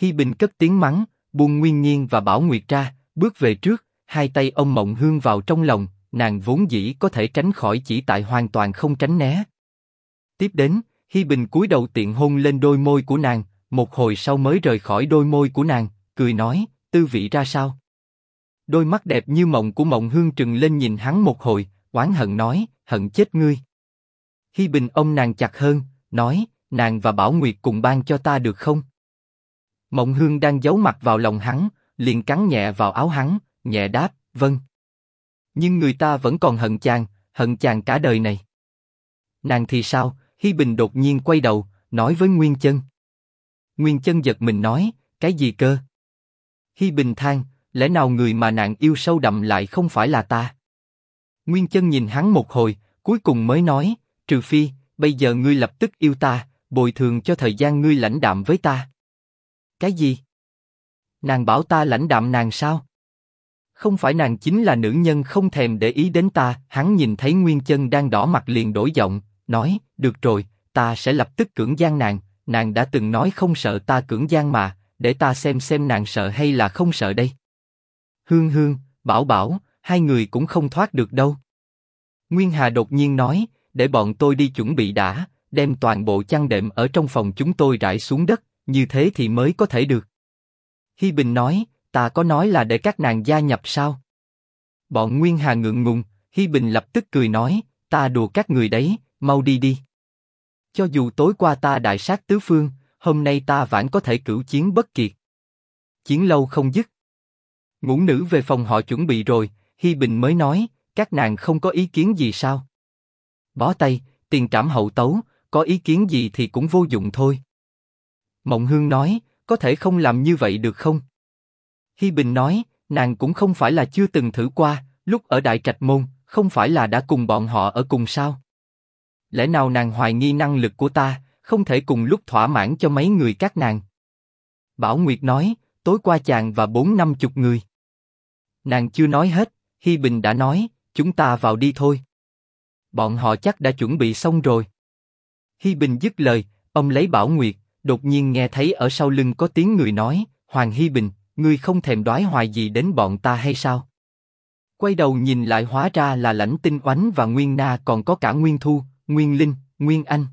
Hi Bình cất tiếng mắng, buông Nguyên Nhiên và Bảo Nguyệt ra, bước về trước, hai tay ông Mộng Hương vào trong lòng, nàng vốn dĩ có thể tránh khỏi chỉ tại hoàn toàn không tránh né. Tiếp đến, Hi Bình cúi đầu tiện hôn lên đôi môi của nàng, một hồi sau mới rời khỏi đôi môi của nàng, cười nói, tư vị ra sao? Đôi mắt đẹp như mộng của Mộng Hương trừng lên nhìn hắn một hồi, oán hận nói, hận chết ngươi. Hi Bình ôm nàng chặt hơn, nói, nàng và Bảo Nguyệt cùng ban cho ta được không? Mộng Hương đang giấu mặt vào lòng hắn, liền cắn nhẹ vào áo hắn, nhẹ đáp, vâng. Nhưng người ta vẫn còn hận chàng, hận chàng cả đời này. Nàng thì sao? Hi Bình đột nhiên quay đầu, nói với Nguyên Chân. Nguyên Chân giật mình nói, cái gì cơ? Hi Bình than, lẽ nào người mà nàng yêu sâu đậm lại không phải là ta? Nguyên Chân nhìn hắn một hồi, cuối cùng mới nói, trừ phi, bây giờ ngươi lập tức yêu ta, bồi thường cho thời gian ngươi lãnh đạm với ta. Cái gì? Nàng bảo ta lãnh đạm nàng sao? Không phải nàng chính là nữ nhân không thèm để ý đến ta. Hắn nhìn thấy Nguyên Chân đang đỏ mặt liền đổi giọng, nói: được rồi, ta sẽ lập tức cưỡng gian nàng. Nàng đã từng nói không sợ ta cưỡng gian mà, để ta xem xem nàng sợ hay là không sợ đây. Hương Hương, Bảo Bảo, hai người cũng không thoát được đâu. Nguyên Hà đột nhiên nói, để bọn tôi đi chuẩn bị đã, đem toàn bộ chăn đệm ở trong phòng chúng tôi rải xuống đất, như thế thì mới có thể được. Hi Bình nói, ta có nói là để các nàng gia nhập sao? Bọn Nguyên Hà ngượng ngùng, Hi Bình lập tức cười nói, ta đùa các người đấy, mau đi đi. Cho dù tối qua ta đại sát tứ phương, hôm nay ta vẫn có thể cửu chiến bất kiệt. Chiến lâu không dứt. Ngũ nữ về phòng họ chuẩn bị rồi, Hi Bình mới nói, các nàng không có ý kiến gì sao? Bó tay, tiền trảm hậu tấu, có ý kiến gì thì cũng vô dụng thôi. Mộng Hương nói, có thể không làm như vậy được không? Hi Bình nói, nàng cũng không phải là chưa từng thử qua, lúc ở Đại Trạch Môn, không phải là đã cùng bọn họ ở cùng sao? Lẽ nào nàng hoài nghi năng lực của ta, không thể cùng lúc thỏa mãn cho mấy người các nàng? Bảo Nguyệt nói, tối qua chàng và bốn năm chục người. Nàng chưa nói hết, Hi Bình đã nói, chúng ta vào đi thôi. Bọn họ chắc đã chuẩn bị xong rồi. Hi Bình dứt lời, ông lấy Bảo Nguyệt, đột nhiên nghe thấy ở sau lưng có tiếng người nói, Hoàng Hi Bình, ngươi không thèm đoái hoài gì đến bọn ta hay sao? Quay đầu nhìn lại hóa ra là lãnh tinh oánh và Nguyên Na còn có cả Nguyên Thu, Nguyên Linh, Nguyên Anh.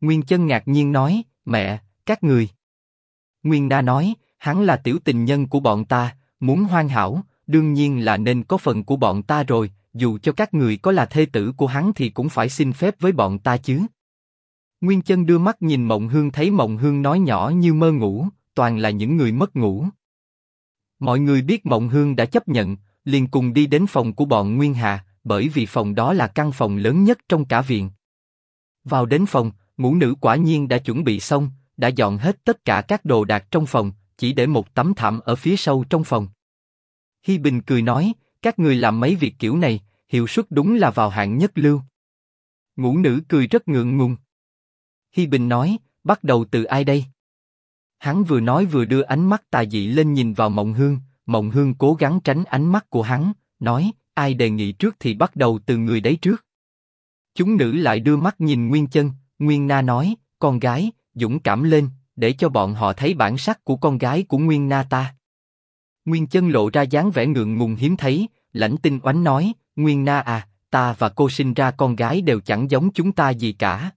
Nguyên chân ngạc nhiên nói, mẹ, các người. Nguyên Na nói, hắn là tiểu tình nhân của bọn ta, muốn hoan hảo, đương nhiên là nên có phần của bọn ta rồi, dù cho các người có là thê tử của hắn thì cũng phải xin phép với bọn ta chứ. Nguyên chân đưa mắt nhìn Mộng Hương thấy Mộng Hương nói nhỏ như mơ ngủ, toàn là những người mất ngủ. Mọi người biết Mộng Hương đã chấp nhận, liền cùng đi đến phòng của bọn Nguyên Hà, bởi vì phòng đó là căn phòng lớn nhất trong cả viện. Vào đến phòng, ngũ nữ quả nhiên đã chuẩn bị xong, đã dọn hết tất cả các đồ đạc trong phòng, chỉ để một tấm thảm ở phía sau trong phòng. Hi Bình cười nói, các người làm mấy việc kiểu này, hiệu suất đúng là vào hạng nhất lưu. Ngũ nữ cười rất ngượng ngùng. Hi Bình nói, bắt đầu từ ai đây? Hắn vừa nói vừa đưa ánh mắt tà dị lên nhìn vào Mộng Hương, Mộng Hương cố gắng tránh ánh mắt của hắn, nói, ai đề nghị trước thì bắt đầu từ người đấy trước. Chúng nữ lại đưa mắt nhìn Nguyên Chân, Nguyên Na nói, con gái, dũng cảm lên, để cho bọn họ thấy bản sắc của con gái của Nguyên Na ta. Nguyên Chân lộ ra dáng vẻ ngượng ngùng hiếm thấy, lãnh tinh oánh nói, Nguyên Na à, ta và cô sinh ra con gái đều chẳng giống chúng ta gì cả.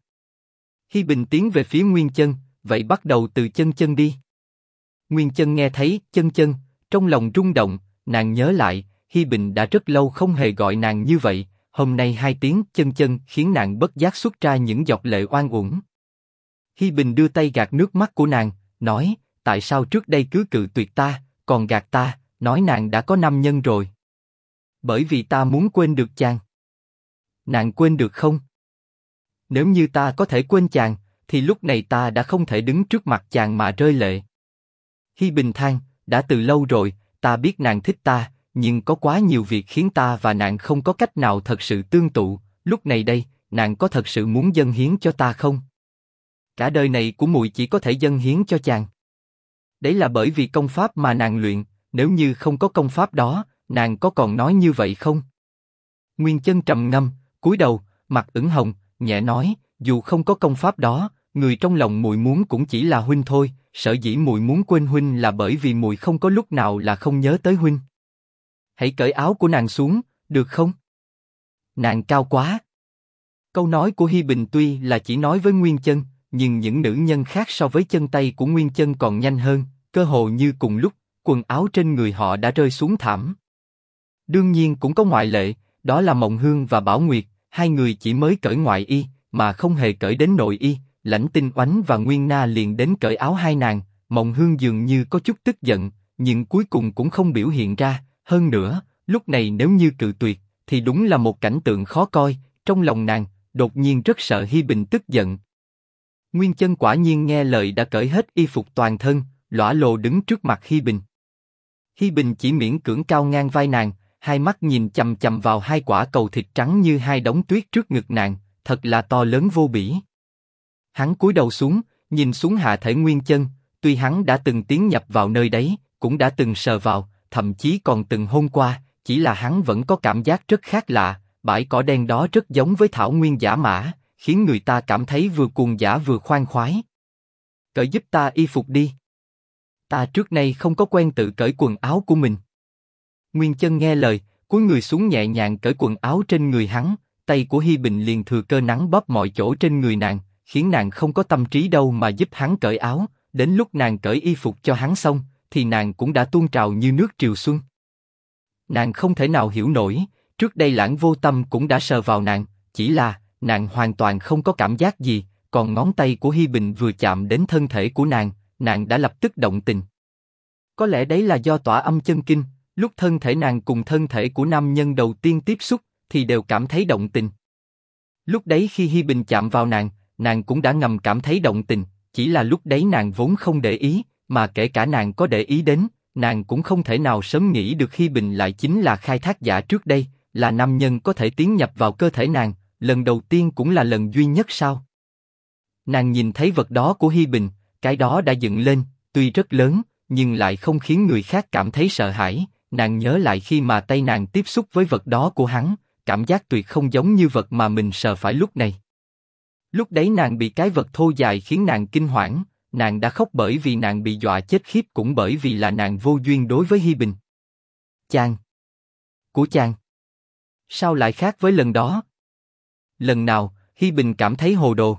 Hi Bình tiến về phía Nguyên Chân, vậy bắt đầu từ chân chân đi. Nguyên Chân nghe thấy chân chân, trong lòng rung động, nàng nhớ lại, Hi Bình đã rất lâu không hề gọi nàng như vậy, hôm nay hai tiếng chân chân khiến nàng bất giác xuất ra những giọt lệ oan uổng. Hi Bình đưa tay gạt nước mắt của nàng, nói, tại sao trước đây cứ cự tuyệt ta, còn gạt ta, nói nàng đã có nam nhân rồi. Bởi vì ta muốn quên được chàng. Nàng quên được không? Nếu như ta có thể quên chàng, thì lúc này ta đã không thể đứng trước mặt chàng mà rơi lệ. Hi Bình than, đã từ lâu rồi, ta biết nàng thích ta, nhưng có quá nhiều việc khiến ta và nàng không có cách nào thật sự tương tụ. Lúc này đây, nàng có thật sự muốn dâng hiến cho ta không? Cả đời này của muội chỉ có thể dâng hiến cho chàng. Đấy là bởi vì công pháp mà nàng luyện, nếu như không có công pháp đó, nàng có còn nói như vậy không? Nguyên chân trầm ngâm, cúi đầu, mặt ửng hồng, nhẹ nói, dù không có công pháp đó, người trong lòng mùi muốn cũng chỉ là huynh thôi. Sở dĩ mùi muốn quên huynh là bởi vì mùi không có lúc nào là không nhớ tới huynh. Hãy cởi áo của nàng xuống, được không? Nàng cao quá. Câu nói của Hi Bình tuy là chỉ nói với Nguyên Chân, nhưng những nữ nhân khác so với chân tay của Nguyên Chân còn nhanh hơn, cơ hồ như cùng lúc, quần áo trên người họ đã rơi xuống thảm. Đương nhiên cũng có ngoại lệ, đó là Mộng Hương và Bảo Nguyệt, hai người chỉ mới cởi ngoại y, mà không hề cởi đến nội y. Lãnh Tinh Oánh và Nguyên Na liền đến cởi áo hai nàng, Mộng Hương dường như có chút tức giận, nhưng cuối cùng cũng không biểu hiện ra. Hơn nữa, lúc này nếu như cự tuyệt, thì đúng là một cảnh tượng khó coi. Trong lòng nàng, đột nhiên rất sợ Hi Bình tức giận. Nguyên chân quả nhiên nghe lời đã cởi hết y phục toàn thân, lõa lồ đứng trước mặt Hi Bình. Hi Bình chỉ miễn cưỡng cao ngang vai nàng, hai mắt nhìn chầm chầm vào hai quả cầu thịt trắng như hai đống tuyết trước ngực nàng, thật là to lớn vô bỉ. Hắn cúi đầu xuống, nhìn xuống hạ thể nguyên chân, tuy hắn đã từng tiến nhập vào nơi đấy, cũng đã từng sờ vào, thậm chí còn từng hôn qua, chỉ là hắn vẫn có cảm giác rất khác lạ, bãi cỏ đen đó rất giống với thảo nguyên giả mã, khiến người ta cảm thấy vừa cuồng giả vừa khoan khoái. Cởi giúp ta y phục đi. Ta trước nay không có quen tự cởi quần áo của mình. Nguyên chân nghe lời, cúi người xuống nhẹ nhàng cởi quần áo trên người hắn, tay của Hi Bình liền thừa cơ nắng bóp mọi chỗ trên người nàng, khiến nàng không có tâm trí đâu mà giúp hắn cởi áo. Đến lúc nàng cởi y phục cho hắn xong, thì nàng cũng đã tuôn trào như nước triều xuân. Nàng không thể nào hiểu nổi, trước đây lãng vô tâm cũng đã sờ vào nàng, chỉ là nàng hoàn toàn không có cảm giác gì, còn ngón tay của Hi Bình vừa chạm đến thân thể của nàng, nàng đã lập tức động tình. Có lẽ đấy là do tỏa âm chân kinh, lúc thân thể nàng cùng thân thể của nam nhân đầu tiên tiếp xúc, thì đều cảm thấy động tình. Lúc đấy khi Hi Bình chạm vào nàng, nàng cũng đã ngầm cảm thấy động tình, chỉ là lúc đấy nàng vốn không để ý, mà kể cả nàng có để ý đến, nàng cũng không thể nào sớm nghĩ được Hi Bình lại chính là khai thác giả trước đây, là nam nhân có thể tiến nhập vào cơ thể nàng, lần đầu tiên cũng là lần duy nhất sao? Nàng nhìn thấy vật đó của Hi Bình, cái đó đã dựng lên, tuy rất lớn, nhưng lại không khiến người khác cảm thấy sợ hãi. Nàng nhớ lại khi mà tay nàng tiếp xúc với vật đó của hắn, cảm giác tuyệt không giống như vật mà mình sợ phải lúc này. Lúc đấy nàng bị cái vật thô dài khiến nàng kinh hoảng, nàng đã khóc bởi vì nàng bị dọa chết khiếp cũng bởi vì là nàng vô duyên đối với Hi Bình. Chàng. Của chàng. Sao lại khác với lần đó? Lần nào, Hi Bình cảm thấy hồ đồ.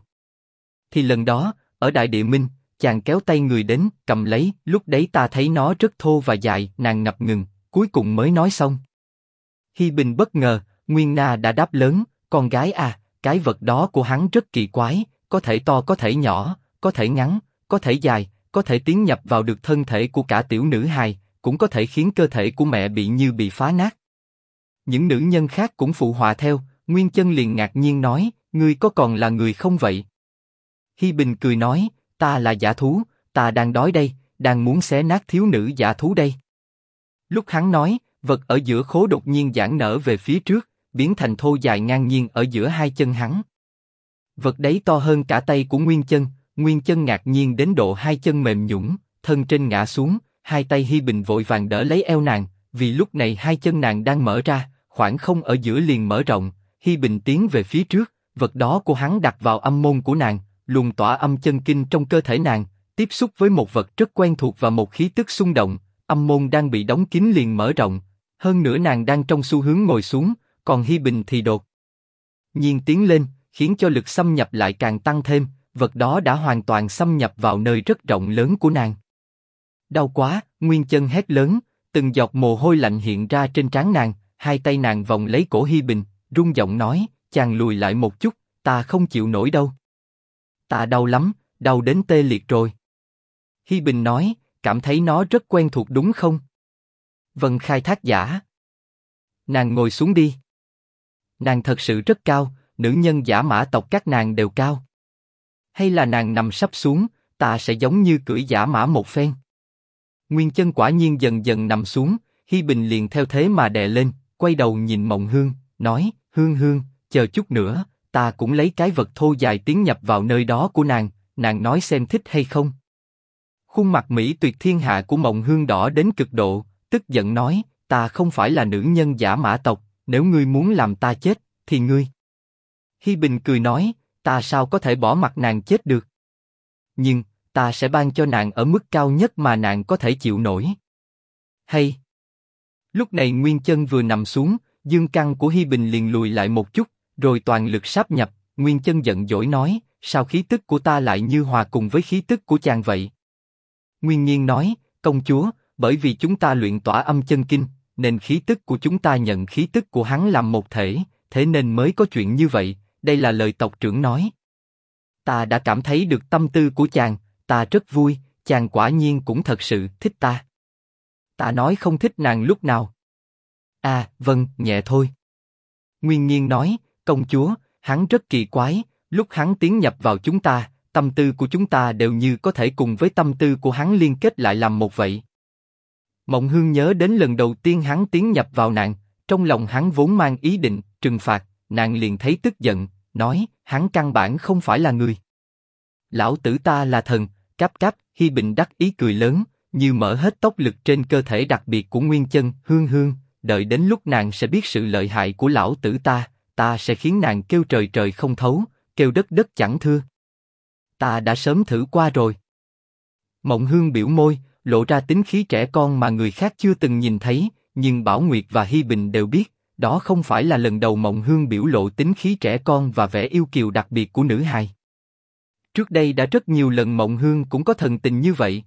Thì lần đó, ở Đại Địa Minh, chàng kéo tay người đến, cầm lấy, lúc đấy ta thấy nó rất thô và dài, nàng ngập ngừng, cuối cùng mới nói xong. Hi Bình bất ngờ, Nguyên Na đã đáp lớn, con gái à, cái vật đó của hắn rất kỳ quái, có thể to có thể nhỏ, có thể ngắn, có thể dài, có thể tiến nhập vào được thân thể của cả tiểu nữ hài, cũng có thể khiến cơ thể của mẹ bị như bị phá nát. Những nữ nhân khác cũng phụ họa theo, Nguyên Chân liền ngạc nhiên nói, ngươi có còn là người không vậy? Hi Bình cười nói, ta là giả thú, ta đang đói đây, đang muốn xé nát thiếu nữ giả thú đây. Lúc hắn nói, vật ở giữa khố đột nhiên giãn nở về phía trước, biến thành thô dài ngang nhiên ở giữa hai chân hắn. Vật đấy to hơn cả tay của Nguyên Chân, Nguyên Chân ngạc nhiên đến độ hai chân mềm nhũn, thân trên ngã xuống, hai tay Hi Bình vội vàng đỡ lấy eo nàng, vì lúc này hai chân nàng đang mở ra, khoảng không ở giữa liền mở rộng, Hi Bình tiến về phía trước, vật đó của hắn đặt vào âm môn của nàng, luồn tỏa âm chân kinh trong cơ thể nàng, tiếp xúc với một vật rất quen thuộc và một khí tức xung động, âm môn đang bị đóng kín liền mở rộng, hơn nữa nàng đang trong xu hướng ngồi xuống, còn Hi Bình thì đột nhiên tiến lên, khiến cho lực xâm nhập lại càng tăng thêm, vật đó đã hoàn toàn xâm nhập vào nơi rất rộng lớn của nàng. Đau quá, Nguyên chân hét lớn, từng giọt mồ hôi lạnh hiện ra trên trán nàng, hai tay nàng vòng lấy cổ Hi Bình, rung giọng nói, chàng lùi lại một chút, ta không chịu nổi đâu. Ta đau lắm, đau đến tê liệt rồi. Hi Bình nói, cảm thấy nó rất quen thuộc đúng không? Vân khai thác giả. Nàng ngồi xuống đi. Nàng thật sự rất cao, nữ nhân giả mã tộc các nàng đều cao. Hay là nàng nằm sắp xuống, ta sẽ giống như cưỡi giả mã một phen. Nguyên chân quả nhiên dần dần nằm xuống, Hi Bình liền theo thế mà đè lên, quay đầu nhìn Mộng Hương, nói, Hương Hương, chờ chút nữa, ta cũng lấy cái vật thô dài tiến nhập vào nơi đó của nàng, nàng nói xem thích hay không. Khuôn mặt Mỹ tuyệt thiên hạ của Mộng Hương đỏ đến cực độ, tức giận nói, ta không phải là nữ nhân giả mã tộc, nếu ngươi muốn làm ta chết, thì ngươi. Hi Bình cười nói, ta sao có thể bỏ mặt nàng chết được? Nhưng, ta sẽ ban cho nàng ở mức cao nhất mà nàng có thể chịu nổi. Hay. Lúc này Nguyên Chân vừa nằm xuống, dương căn của Hi Bình liền lùi lại một chút, rồi toàn lực sáp nhập. Nguyên Chân giận dỗi nói, sao khí tức của ta lại như hòa cùng với khí tức của chàng vậy? Nguyên Nhiên nói, công chúa, bởi vì chúng ta luyện tỏa âm chân kinh, nên khí tức của chúng ta nhận khí tức của hắn làm một thể, thế nên mới có chuyện như vậy. Đây là lời tộc trưởng nói. Ta đã cảm thấy được tâm tư của chàng, ta rất vui, chàng quả nhiên cũng thật sự thích ta. Ta nói không thích nàng lúc nào. À, vâng, nhẹ thôi. Nguyên Nhiên nói, công chúa, hắn rất kỳ quái, lúc hắn tiến nhập vào chúng ta, tâm tư của chúng ta đều như có thể cùng với tâm tư của hắn liên kết lại làm một vậy. Mộng Hương nhớ đến lần đầu tiên hắn tiến nhập vào nàng, trong lòng hắn vốn mang ý định trừng phạt, nàng liền thấy tức giận, nói, hắn căn bản không phải là người. Lão tử ta là thần, cáp cáp, Hi Bình đắc ý cười lớn, như mở hết tốc lực trên cơ thể đặc biệt của Nguyên Chân, Hương Hương, đợi đến lúc nàng sẽ biết sự lợi hại của lão tử ta, ta sẽ khiến nàng kêu trời trời không thấu, kêu đất đất chẳng thưa. Ta đã sớm thử qua rồi. Mộng Hương biểu môi, lộ ra tính khí trẻ con mà người khác chưa từng nhìn thấy, nhưng Bảo Nguyệt và Hi Bình đều biết, đó không phải là lần đầu Mộng Hương biểu lộ tính khí trẻ con và vẻ yêu kiều đặc biệt của nữ hài. Trước đây đã rất nhiều lần Mộng Hương cũng có thần tình như vậy.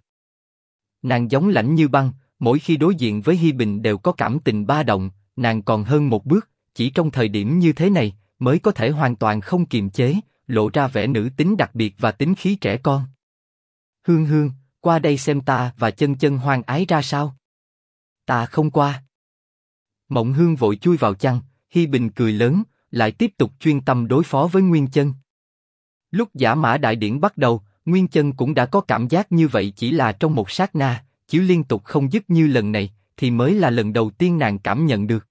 Nàng giống lãnh như băng, mỗi khi đối diện với Hi Bình đều có cảm tình ba động, nàng còn hơn một bước, chỉ trong thời điểm như thế này mới có thể hoàn toàn không kiềm chế, lộ ra vẻ nữ tính đặc biệt và tính khí trẻ con. Hương Hương, qua đây xem ta và chân chân hoang ái ra sao. Ta không qua. Mộng Hương vội chui vào chăn, Hi Bình cười lớn, lại tiếp tục chuyên tâm đối phó với Nguyên Chân. Lúc giả mã đại điển bắt đầu, Nguyên Chân cũng đã có cảm giác như vậy chỉ là trong một sát na, chiếu liên tục không dứt như lần này, thì mới là lần đầu tiên nàng cảm nhận được.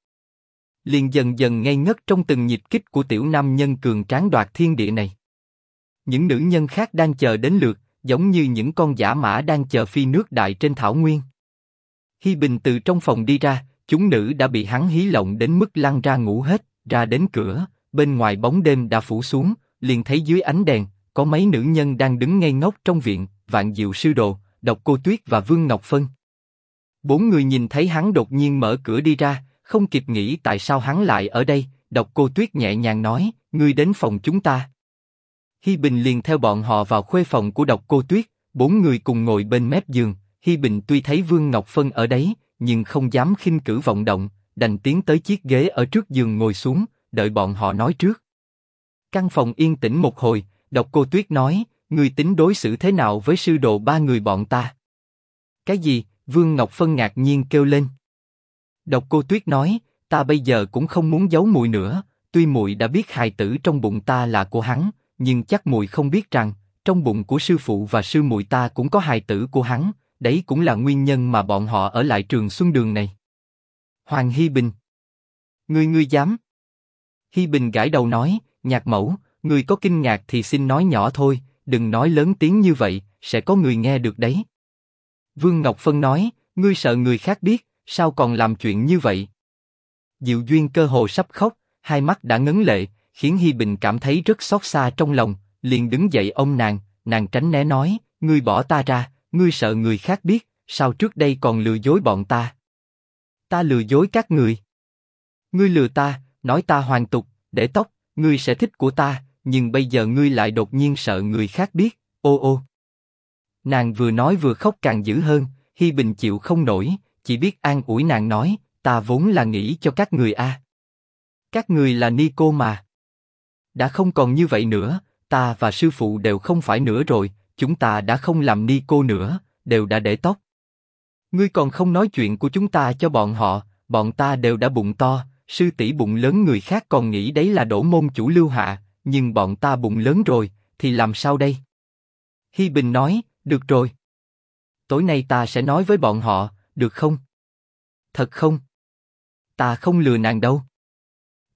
Liền dần dần ngây ngất trong từng nhịp kích của tiểu nam nhân cường tráng đoạt thiên địa này. Những nữ nhân khác đang chờ đến lượt, giống như những con giả mã đang chờ phi nước đại trên thảo nguyên. Hi Bình từ trong phòng đi ra, chúng nữ đã bị hắn hí lộng đến mức lăn ra ngủ hết, ra đến cửa, bên ngoài bóng đêm đã phủ xuống, liền thấy dưới ánh đèn có mấy nữ nhân đang đứng ngây ngốc trong viện, Vạn Diệu Sư Đồ, Độc Cô Tuyết và Vương Ngọc Phân. Bốn người nhìn thấy hắn đột nhiên mở cửa đi ra, không kịp nghĩ tại sao hắn lại ở đây, Độc Cô Tuyết nhẹ nhàng nói, ngươi đến phòng chúng ta. Hi Bình liền theo bọn họ vào khuê phòng của Độc Cô Tuyết, bốn người cùng ngồi bên mép giường. Hi Bình tuy thấy Vương Ngọc Phân ở đấy, nhưng không dám khinh cử vọng động, đành tiến tới chiếc ghế ở trước giường ngồi xuống, đợi bọn họ nói trước. Căn phòng yên tĩnh một hồi, Độc Cô Tuyết nói, ngươi tính đối xử thế nào với sư đồ ba người bọn ta? Cái gì? Vương Ngọc Phân ngạc nhiên kêu lên. Độc Cô Tuyết nói, ta bây giờ cũng không muốn giấu mùi nữa, tuy mùi đã biết hài tử trong bụng ta là của hắn, nhưng chắc mùi không biết rằng trong bụng của sư phụ và sư muội ta cũng có hài tử của hắn, đấy cũng là nguyên nhân mà bọn họ ở lại trường Xuân Đường này. Hoàng Hi Bình, ngươi ngươi dám? Hi Bình gãi đầu nói, nhạc mẫu, ngươi có kinh ngạc thì xin nói nhỏ thôi, đừng nói lớn tiếng như vậy, sẽ có người nghe được đấy. Vương Ngọc Phân nói, ngươi sợ người khác biết, sao còn làm chuyện như vậy? Diệu Duyên cơ hồ sắp khóc, hai mắt đã ngấn lệ, khiến Hi Bình cảm thấy rất xót xa trong lòng, liền đứng dậy ôm nàng, nàng tránh né nói, ngươi bỏ ta ra, ngươi sợ người khác biết, sao trước đây còn lừa dối bọn ta? Ta lừa dối các người. Ngươi lừa ta, nói ta hoàn tục, để tóc, ngươi sẽ thích của ta, nhưng bây giờ ngươi lại đột nhiên sợ người khác biết, ô ô. Nàng vừa nói vừa khóc càng dữ hơn, Hi Bình chịu không nổi, chỉ biết an ủi nàng nói, ta vốn là nghĩ cho các người a. Các người là ni cô mà. Đã không còn như vậy nữa, ta và sư phụ đều không phải nữa rồi, chúng ta đã không làm ni cô nữa, đều đã để tóc. Ngươi còn không nói chuyện của chúng ta cho bọn họ, bọn ta đều đã bụng to, sư tỷ bụng lớn người khác còn nghĩ đấy là đổ môn chủ lưu hạ, nhưng bọn ta bụng lớn rồi, thì làm sao đây? Hi Bình nói, được rồi. Tối nay ta sẽ nói với bọn họ, được không? Thật không? Ta không lừa nàng đâu.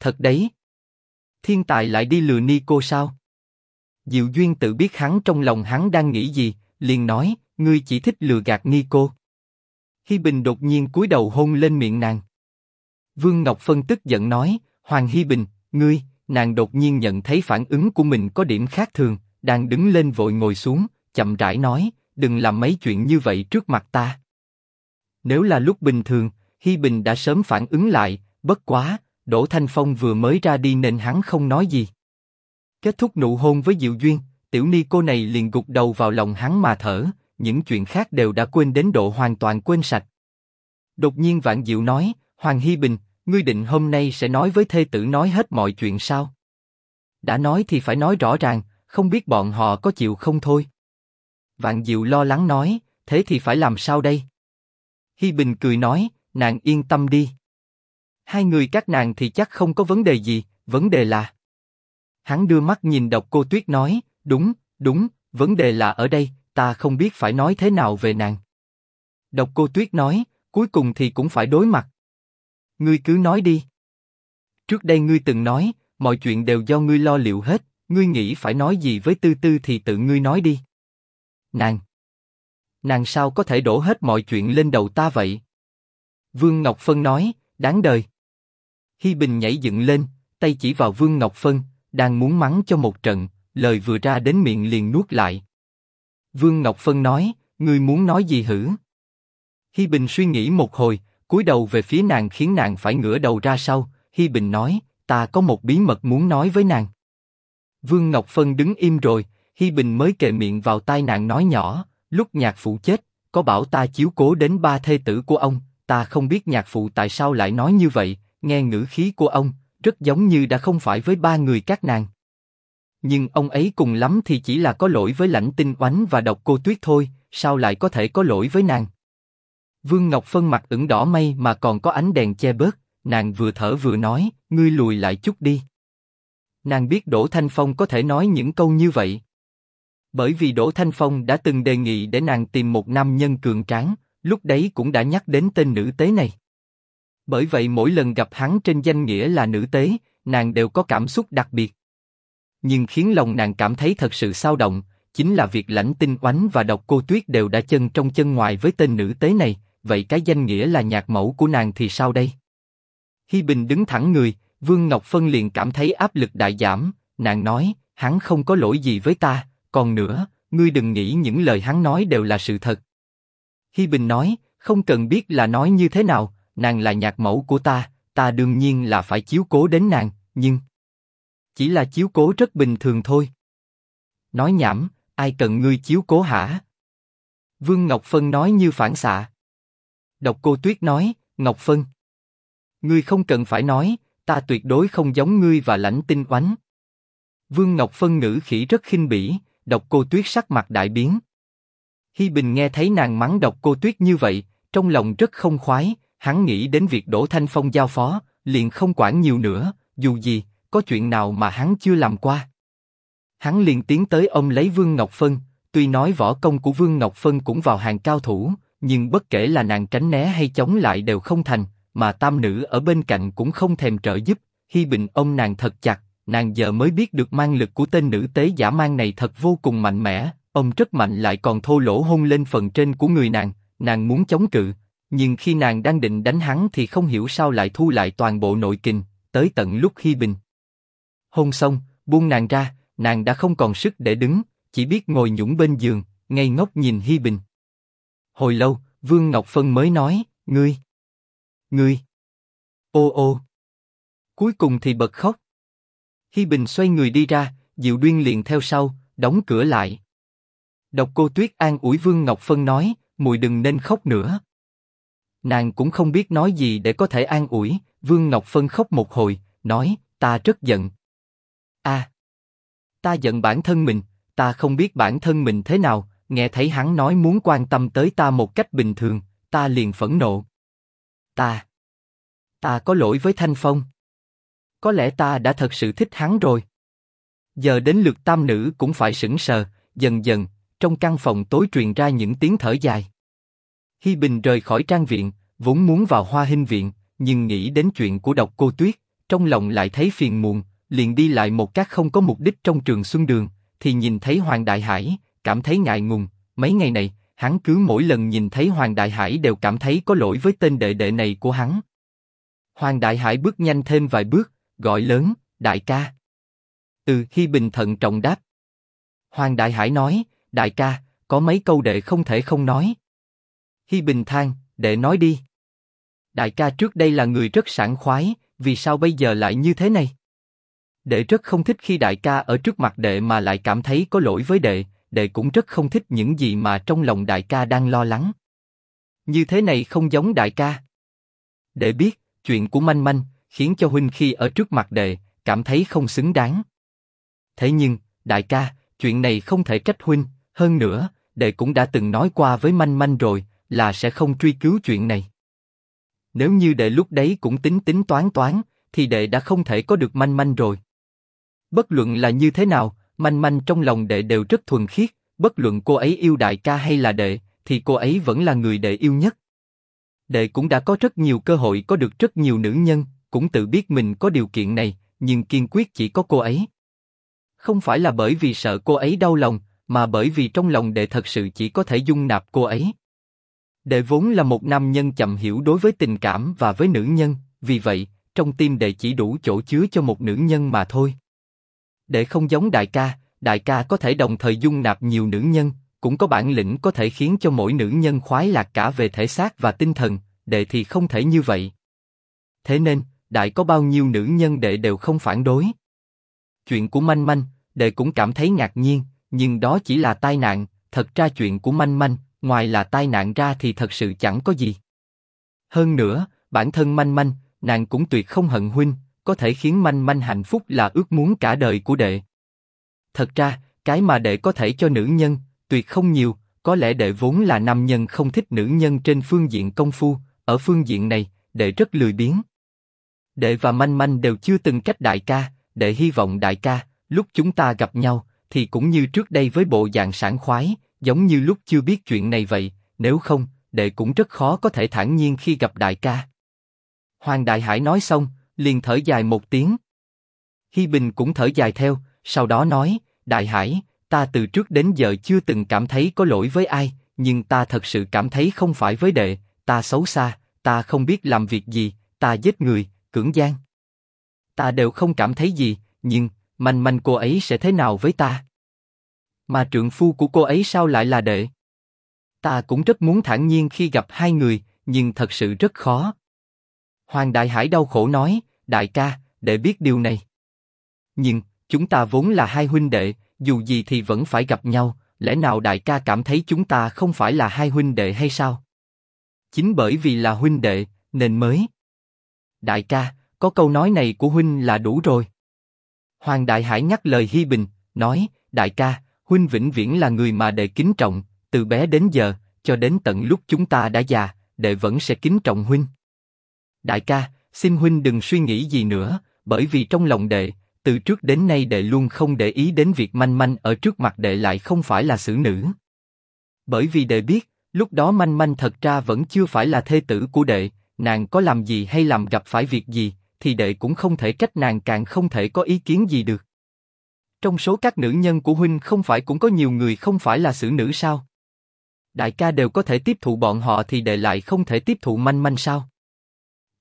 Thật đấy. Thiên tài lại đi lừa ni cô sao? Diệu duyên tự biết hắn trong lòng hắn đang nghĩ gì, liền nói, ngươi chỉ thích lừa gạt ni cô. Hi Bình đột nhiên cúi đầu hôn lên miệng nàng. Vương Ngọc Phân tức giận nói, Hoàng Hi Bình, ngươi, nàng đột nhiên nhận thấy phản ứng của mình có điểm khác thường, đang đứng lên vội ngồi xuống, chậm rãi nói, đừng làm mấy chuyện như vậy trước mặt ta. Nếu là lúc bình thường, Hi Bình đã sớm phản ứng lại, bất quá, Đỗ Thanh Phong vừa mới ra đi nên hắn không nói gì. Kết thúc nụ hôn với Diệu Duyên, tiểu ni cô này liền gục đầu vào lòng hắn mà thở, những chuyện khác đều đã quên đến độ hoàn toàn quên sạch. Đột nhiên Vạn Diệu nói, Hoàng Hi Bình, ngươi định hôm nay sẽ nói với thê tử nói hết mọi chuyện sao? Đã nói thì phải nói rõ ràng, không biết bọn họ có chịu không thôi. Vạn Diệu lo lắng nói, thế thì phải làm sao đây? Hi Bình cười nói, nàng yên tâm đi. Hai người các nàng thì chắc không có vấn đề gì, vấn đề là... Hắn đưa mắt nhìn độc cô Tuyết nói, đúng, đúng, vấn đề là ở đây, ta không biết phải nói thế nào về nàng. Độc cô Tuyết nói, cuối cùng thì cũng phải đối mặt. Ngươi cứ nói đi. Trước đây ngươi từng nói, mọi chuyện đều do ngươi lo liệu hết, ngươi nghĩ phải nói gì với Tư Tư thì tự ngươi nói đi. Nàng. Nàng sao có thể đổ hết mọi chuyện lên đầu ta vậy? Vương Ngọc Phân nói, đáng đời. Hi Bình nhảy dựng lên, tay chỉ vào Vương Ngọc Phân, đang muốn mắng cho một trận, lời vừa ra đến miệng liền nuốt lại. Vương Ngọc Phân nói, ngươi muốn nói gì hử? Hi Bình suy nghĩ một hồi, cúi đầu về phía nàng khiến nàng phải ngửa đầu ra sau. Hi Bình nói, ta có một bí mật muốn nói với nàng. Vương Ngọc Phân đứng im rồi, Hi Bình mới kề miệng vào tai nàng nói nhỏ, lúc nhạc phụ chết, có bảo ta chiếu cố đến ba thê tử của ông, ta không biết nhạc phụ tại sao lại nói như vậy, nghe ngữ khí của ông, rất giống như đã không phải với ba người các nàng. Nhưng ông ấy cùng lắm thì chỉ là có lỗi với lãnh tinh oánh và độc cô tuyết thôi, sao lại có thể có lỗi với nàng? Vương Ngọc Phân mặt ửng đỏ mây mà còn có ánh đèn che bớt, nàng vừa thở vừa nói, ngươi lùi lại chút đi. Nàng biết Đỗ Thanh Phong có thể nói những câu như vậy. Bởi vì Đỗ Thanh Phong đã từng đề nghị để nàng tìm một nam nhân cường tráng, lúc đấy cũng đã nhắc đến tên nữ tế này. Bởi vậy mỗi lần gặp hắn trên danh nghĩa là nữ tế, nàng đều có cảm xúc đặc biệt. Nhưng khiến lòng nàng cảm thấy thật sự sao động, chính là việc lãnh tinh oánh và độc cô tuyết đều đã chân trong chân ngoài với tên nữ tế này, vậy cái danh nghĩa là nhạc mẫu của nàng thì sao đây? Hi Bình đứng thẳng người, Vương Ngọc Phân liền cảm thấy áp lực đại giảm, nàng nói, hắn không có lỗi gì với ta, còn nữa, ngươi đừng nghĩ những lời hắn nói đều là sự thật. Hi Bình nói, không cần biết là nói như thế nào, nàng là nhạc mẫu của ta, ta đương nhiên là phải chiếu cố đến nàng, nhưng chỉ là chiếu cố rất bình thường thôi. Nói nhảm, ai cần ngươi chiếu cố hả? Vương Ngọc Phân nói như phản xạ. Độc Cô Tuyết nói, Ngọc Phân, ngươi không cần phải nói, ta tuyệt đối không giống ngươi và lãnh tinh oánh. Vương Ngọc Phân ngữ khỉ rất khinh bỉ, Độc Cô Tuyết sắc mặt đại biến. Hi Bình nghe thấy nàng mắng Độc Cô Tuyết như vậy, trong lòng rất không khoái, hắn nghĩ đến việc Đỗ Thanh Phong giao phó, liền không quản nhiều nữa, dù gì, có chuyện nào mà hắn chưa làm qua. Hắn liền tiến tới ông lấy Vương Ngọc Phân, tuy nói võ công của Vương Ngọc Phân cũng vào hàng cao thủ, nhưng bất kể là nàng tránh né hay chống lại đều không thành, mà tam nữ ở bên cạnh cũng không thèm trợ giúp. Hi Bình ôm nàng thật chặt, nàng giờ mới biết được mang lực của tên nữ tế giả mang này thật vô cùng mạnh mẽ. Ông rất mạnh lại còn thô lỗ hôn lên phần trên của người nàng, nàng muốn chống cự, nhưng khi nàng đang định đánh hắn thì không hiểu sao lại thu lại toàn bộ nội kình, tới tận lúc hy Bình hôn xong, buông nàng ra, nàng đã không còn sức để đứng, chỉ biết ngồi nhũng bên giường, ngây ngốc nhìn Hi Bình. Hồi lâu, Vương Ngọc Phân mới nói, ngươi, ngươi, ô ô. Cuối cùng thì bật khóc. Hi Bình xoay người đi ra, Diệu Đuyên liền theo sau, đóng cửa lại. Độc Cô Tuyết an ủi Vương Ngọc Phân nói, mùi đừng nên khóc nữa. Nàng cũng không biết nói gì để có thể an ủi. Vương Ngọc Phân khóc một hồi, nói, ta rất giận. A, ta giận bản thân mình, ta không biết bản thân mình thế nào. Nghe thấy hắn nói muốn quan tâm tới ta một cách bình thường, ta liền phẫn nộ. Ta, ta có lỗi với Thanh Phong. Có lẽ ta đã thật sự thích hắn rồi. Giờ đến lượt tam nữ cũng phải sững sờ, dần dần, trong căn phòng tối truyền ra những tiếng thở dài. Hi Bình rời khỏi trang viện, vốn muốn vào Hoa Hinh viện, nhưng nghĩ đến chuyện của độc cô Tuyết, trong lòng lại thấy phiền muộn, liền đi lại một cách không có mục đích trong trường Xuân Đường, thì nhìn thấy Hoàng Đại Hải, cảm thấy ngại ngùng. Mấy ngày này, hắn cứ mỗi lần nhìn thấy Hoàng Đại Hải đều cảm thấy có lỗi với tên đệ đệ này của hắn. Hoàng Đại Hải bước nhanh thêm vài bước, gọi lớn, đại ca. Ừ, Hi Bình thận trọng đáp. Hoàng Đại Hải nói, đại ca, có mấy câu đệ không thể không nói. Hi Bình than, đệ nói đi. Đại ca trước đây là người rất sảng khoái, vì sao bây giờ lại như thế này? Đệ rất không thích khi đại ca ở trước mặt đệ mà lại cảm thấy có lỗi với đệ, đệ cũng rất không thích những gì mà trong lòng đại ca đang lo lắng. Như thế này không giống đại ca. Đệ biết, chuyện của manh manh, khiến cho huynh khi ở trước mặt đệ, cảm thấy không xứng đáng. Thế nhưng, đại ca, chuyện này không thể trách huynh, hơn nữa, đệ cũng đã từng nói qua với manh manh rồi, là sẽ không truy cứu chuyện này. Nếu như đệ lúc đấy cũng tính tính toán toán, thì đệ đã không thể có được manh manh rồi. Bất luận là như thế nào, manh manh trong lòng đệ đều rất thuần khiết, bất luận cô ấy yêu đại ca hay là đệ, thì cô ấy vẫn là người đệ yêu nhất. Đệ cũng đã có rất nhiều cơ hội có được rất nhiều nữ nhân, cũng tự biết mình có điều kiện này, nhưng kiên quyết chỉ có cô ấy. Không phải là bởi vì sợ cô ấy đau lòng, mà bởi vì trong lòng đệ thật sự chỉ có thể dung nạp cô ấy. Đệ vốn là một nam nhân chậm hiểu đối với tình cảm và với nữ nhân, vì vậy, trong tim đệ chỉ đủ chỗ chứa cho một nữ nhân mà thôi. Đệ không giống đại ca, đại ca có thể đồng thời dung nạp nhiều nữ nhân, cũng có bản lĩnh có thể khiến cho mỗi nữ nhân khoái lạc cả về thể xác và tinh thần, đệ thì không thể như vậy. Thế nên, đại có bao nhiêu nữ nhân đệ đều không phản đối. Chuyện của manh manh, đệ cũng cảm thấy ngạc nhiên, nhưng đó chỉ là tai nạn, thật ra chuyện của manh manh, ngoài là tai nạn ra thì thật sự chẳng có gì. Hơn nữa, bản thân manh manh, nàng cũng tuyệt không hận huynh, có thể khiến manh manh hạnh phúc là ước muốn cả đời của đệ. Thật ra, cái mà đệ có thể cho nữ nhân, tuyệt không nhiều, có lẽ đệ vốn là nam nhân không thích nữ nhân trên phương diện công phu, ở phương diện này, đệ rất lười biếng. Đệ và manh manh đều chưa từng cách đại ca, đệ hy vọng đại ca, lúc chúng ta gặp nhau, thì cũng như trước đây với bộ dạng sảng khoái, giống như lúc chưa biết chuyện này vậy, nếu không, đệ cũng rất khó có thể thản nhiên khi gặp đại ca. Hoàng Đại Hải nói xong, liền thở dài một tiếng. Hi Bình cũng thở dài theo, sau đó nói, Đại Hải, ta từ trước đến giờ chưa từng cảm thấy có lỗi với ai, nhưng ta thật sự cảm thấy không phải với đệ, ta xấu xa, ta không biết làm việc gì, ta giết người, cưỡng gian. Ta đều không cảm thấy gì, nhưng, manh manh cô ấy sẽ thế nào với ta? Mà trượng phu của cô ấy sao lại là đệ? Ta cũng rất muốn thản nhiên khi gặp hai người, nhưng thật sự rất khó. Hoàng Đại Hải đau khổ nói, đại ca, để biết điều này. Nhưng, chúng ta vốn là hai huynh đệ, dù gì thì vẫn phải gặp nhau, lẽ nào đại ca cảm thấy chúng ta không phải là hai huynh đệ hay sao? Chính bởi vì là huynh đệ, nên mới. Đại ca, có câu nói này của huynh là đủ rồi. Hoàng Đại Hải nhắc lời Hi Bình, nói, đại ca, huynh vĩnh viễn là người mà đệ kính trọng, từ bé đến giờ, cho đến tận lúc chúng ta đã già, đệ vẫn sẽ kính trọng huynh. Đại ca, xin huynh đừng suy nghĩ gì nữa, bởi vì trong lòng đệ, từ trước đến nay đệ luôn không để ý đến việc manh manh ở trước mặt đệ lại không phải là xử nữ. Bởi vì đệ biết, lúc đó manh manh thật ra vẫn chưa phải là thê tử của đệ, nàng có làm gì hay làm gặp phải việc gì, thì đệ cũng không thể trách nàng càng không thể có ý kiến gì được. Trong số các nữ nhân của huynh không phải cũng có nhiều người không phải là xử nữ sao? Đại ca đều có thể tiếp thụ bọn họ thì đệ lại không thể tiếp thụ manh manh sao?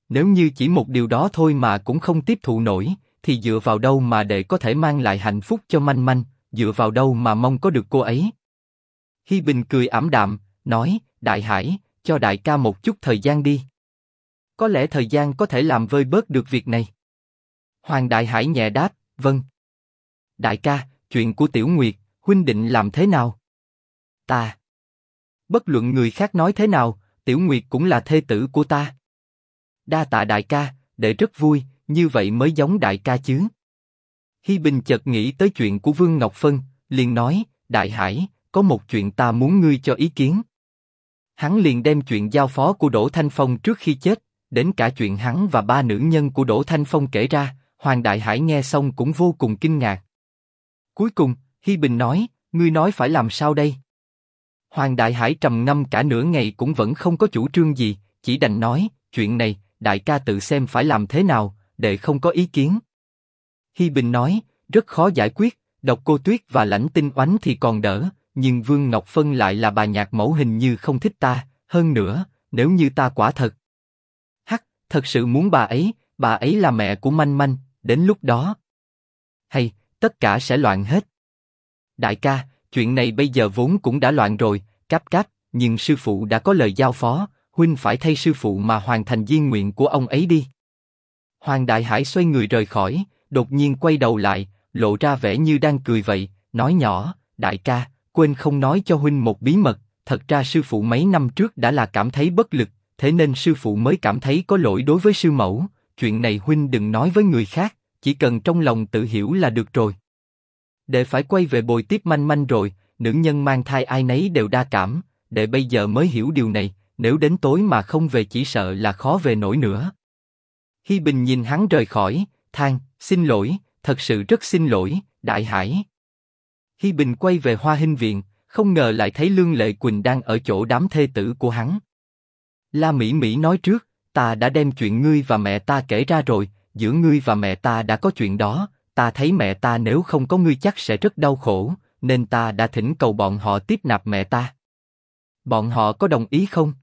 Nếu như chỉ một điều đó thôi mà cũng không tiếp thụ nổi, thì dựa vào đâu mà đệ có thể mang lại hạnh phúc cho manh manh, dựa vào đâu mà mong có được cô ấy? Hi Bình cười ảm đạm, nói, Đại Hải, cho đại ca một chút thời gian đi. Có lẽ thời gian có thể làm vơi bớt được việc này. Hoàng Đại Hải nhẹ đáp, vâng. Đại ca, chuyện của Tiểu Nguyệt, huynh định làm thế nào? Ta. Bất luận người khác nói thế nào, Tiểu Nguyệt cũng là thê tử của ta. Đa tạ đại ca, để rất vui, như vậy mới giống đại ca chứ. Hi Bình chợt nghĩ tới chuyện của Vương Ngọc Phân, liền nói, Đại Hải, có một chuyện ta muốn ngươi cho ý kiến. Hắn liền đem chuyện giao phó của Đỗ Thanh Phong trước khi chết, đến cả chuyện hắn và ba nữ nhân của Đỗ Thanh Phong kể ra, Hoàng Đại Hải nghe xong cũng vô cùng kinh ngạc. Cuối cùng, Hi Bình nói, ngươi nói phải làm sao đây? Hoàng Đại Hải trầm ngâm cả nửa ngày cũng vẫn không có chủ trương gì, chỉ đành nói, chuyện này, đại ca tự xem phải làm thế nào, để không có ý kiến. Hi Bình nói, rất khó giải quyết, độc cô Tuyết và lãnh tinh oánh thì còn đỡ, nhưng Vương Ngọc Phân lại là bà nhạc mẫu hình như không thích ta, hơn nữa, nếu như ta quả thật. Thật sự muốn bà ấy, bà ấy là mẹ của Manh Manh, đến lúc đó. Hay, tất cả sẽ loạn hết. Đại ca, chuyện này bây giờ vốn cũng đã loạn rồi, cáp cáp, nhưng sư phụ đã có lời giao phó, huynh phải thay sư phụ mà hoàn thành di nguyện của ông ấy đi. Hoàng Đại Hải xoay người rời khỏi, đột nhiên quay đầu lại, lộ ra vẻ như đang cười vậy, nói nhỏ, đại ca, quên không nói cho huynh một bí mật, thật ra sư phụ mấy năm trước đã là cảm thấy bất lực, thế nên sư phụ mới cảm thấy có lỗi đối với sư mẫu, chuyện này huynh đừng nói với người khác, chỉ cần trong lòng tự hiểu là được rồi. Để phải quay về bồi tiếp manh manh rồi, nữ nhân mang thai ai nấy đều đa cảm, để bây giờ mới hiểu điều này, nếu đến tối mà không về chỉ sợ là khó về nổi nữa. Hi Bình nhìn hắn rời khỏi, than, xin lỗi, thật sự rất xin lỗi, Đại Hải. Hi Bình quay về Hoa Hinh Viện, không ngờ lại thấy Lương Lệ Quỳnh đang ở chỗ đám thê tử của hắn. La Mỹ Mỹ nói trước, ta đã đem chuyện ngươi và mẹ ta kể ra rồi, giữa ngươi và mẹ ta đã có chuyện đó, ta thấy mẹ ta nếu không có ngươi chắc sẽ rất đau khổ, nên ta đã thỉnh cầu bọn họ tiếp nạp mẹ ta. Bọn họ có đồng ý không?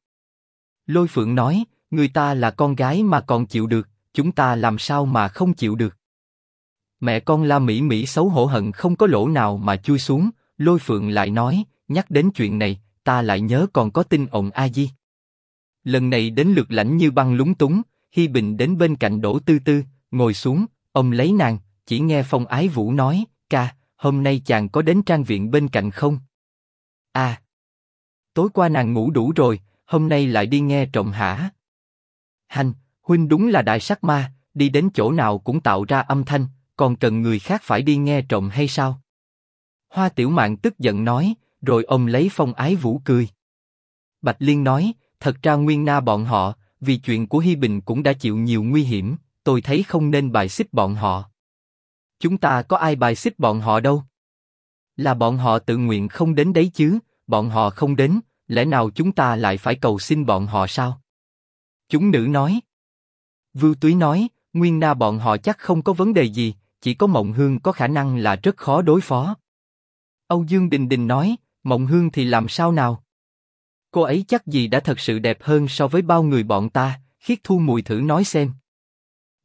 Lôi Phượng nói, người ta là con gái mà còn chịu được, chúng ta làm sao mà không chịu được? Mẹ con La Mỹ Mỹ xấu hổ hận không có lỗ nào mà chui xuống. Lôi Phượng lại nói, nhắc đến chuyện này, ta lại nhớ còn có tin ồn A Di. Lần này đến lượt lãnh như băng lúng túng, Hi Bình đến bên cạnh Đỗ Tư Tư, ngồi xuống, ông lấy nàng, chỉ nghe Phong Ái Vũ nói, ca, hôm nay chàng có đến trang viện bên cạnh không? À, tối qua nàng ngủ đủ rồi, hôm nay lại đi nghe trộm hả? Hành, huynh đúng là đại sắc ma, đi đến chỗ nào cũng tạo ra âm thanh, còn cần người khác phải đi nghe trộm hay sao? Hoa Tiểu Mạn tức giận nói, rồi ông lấy Phong Ái Vũ cười. Bạch Liên nói, thật ra Nguyên Na bọn họ, vì chuyện của Hi Bình cũng đã chịu nhiều nguy hiểm, tôi thấy không nên bài xích bọn họ. Chúng ta có ai bài xích bọn họ đâu? Là bọn họ tự nguyện không đến đấy chứ, bọn họ không đến, lẽ nào chúng ta lại phải cầu xin bọn họ sao? Chúng nữ nói. Vưu Túy nói, Nguyên Na bọn họ chắc không có vấn đề gì, chỉ có Mộng Hương có khả năng là rất khó đối phó. Âu Dương Đình Đình nói, Mộng Hương thì làm sao nào? Cô ấy chắc gì đã thật sự đẹp hơn so với bao người bọn ta, khiết thu mùi thử nói xem.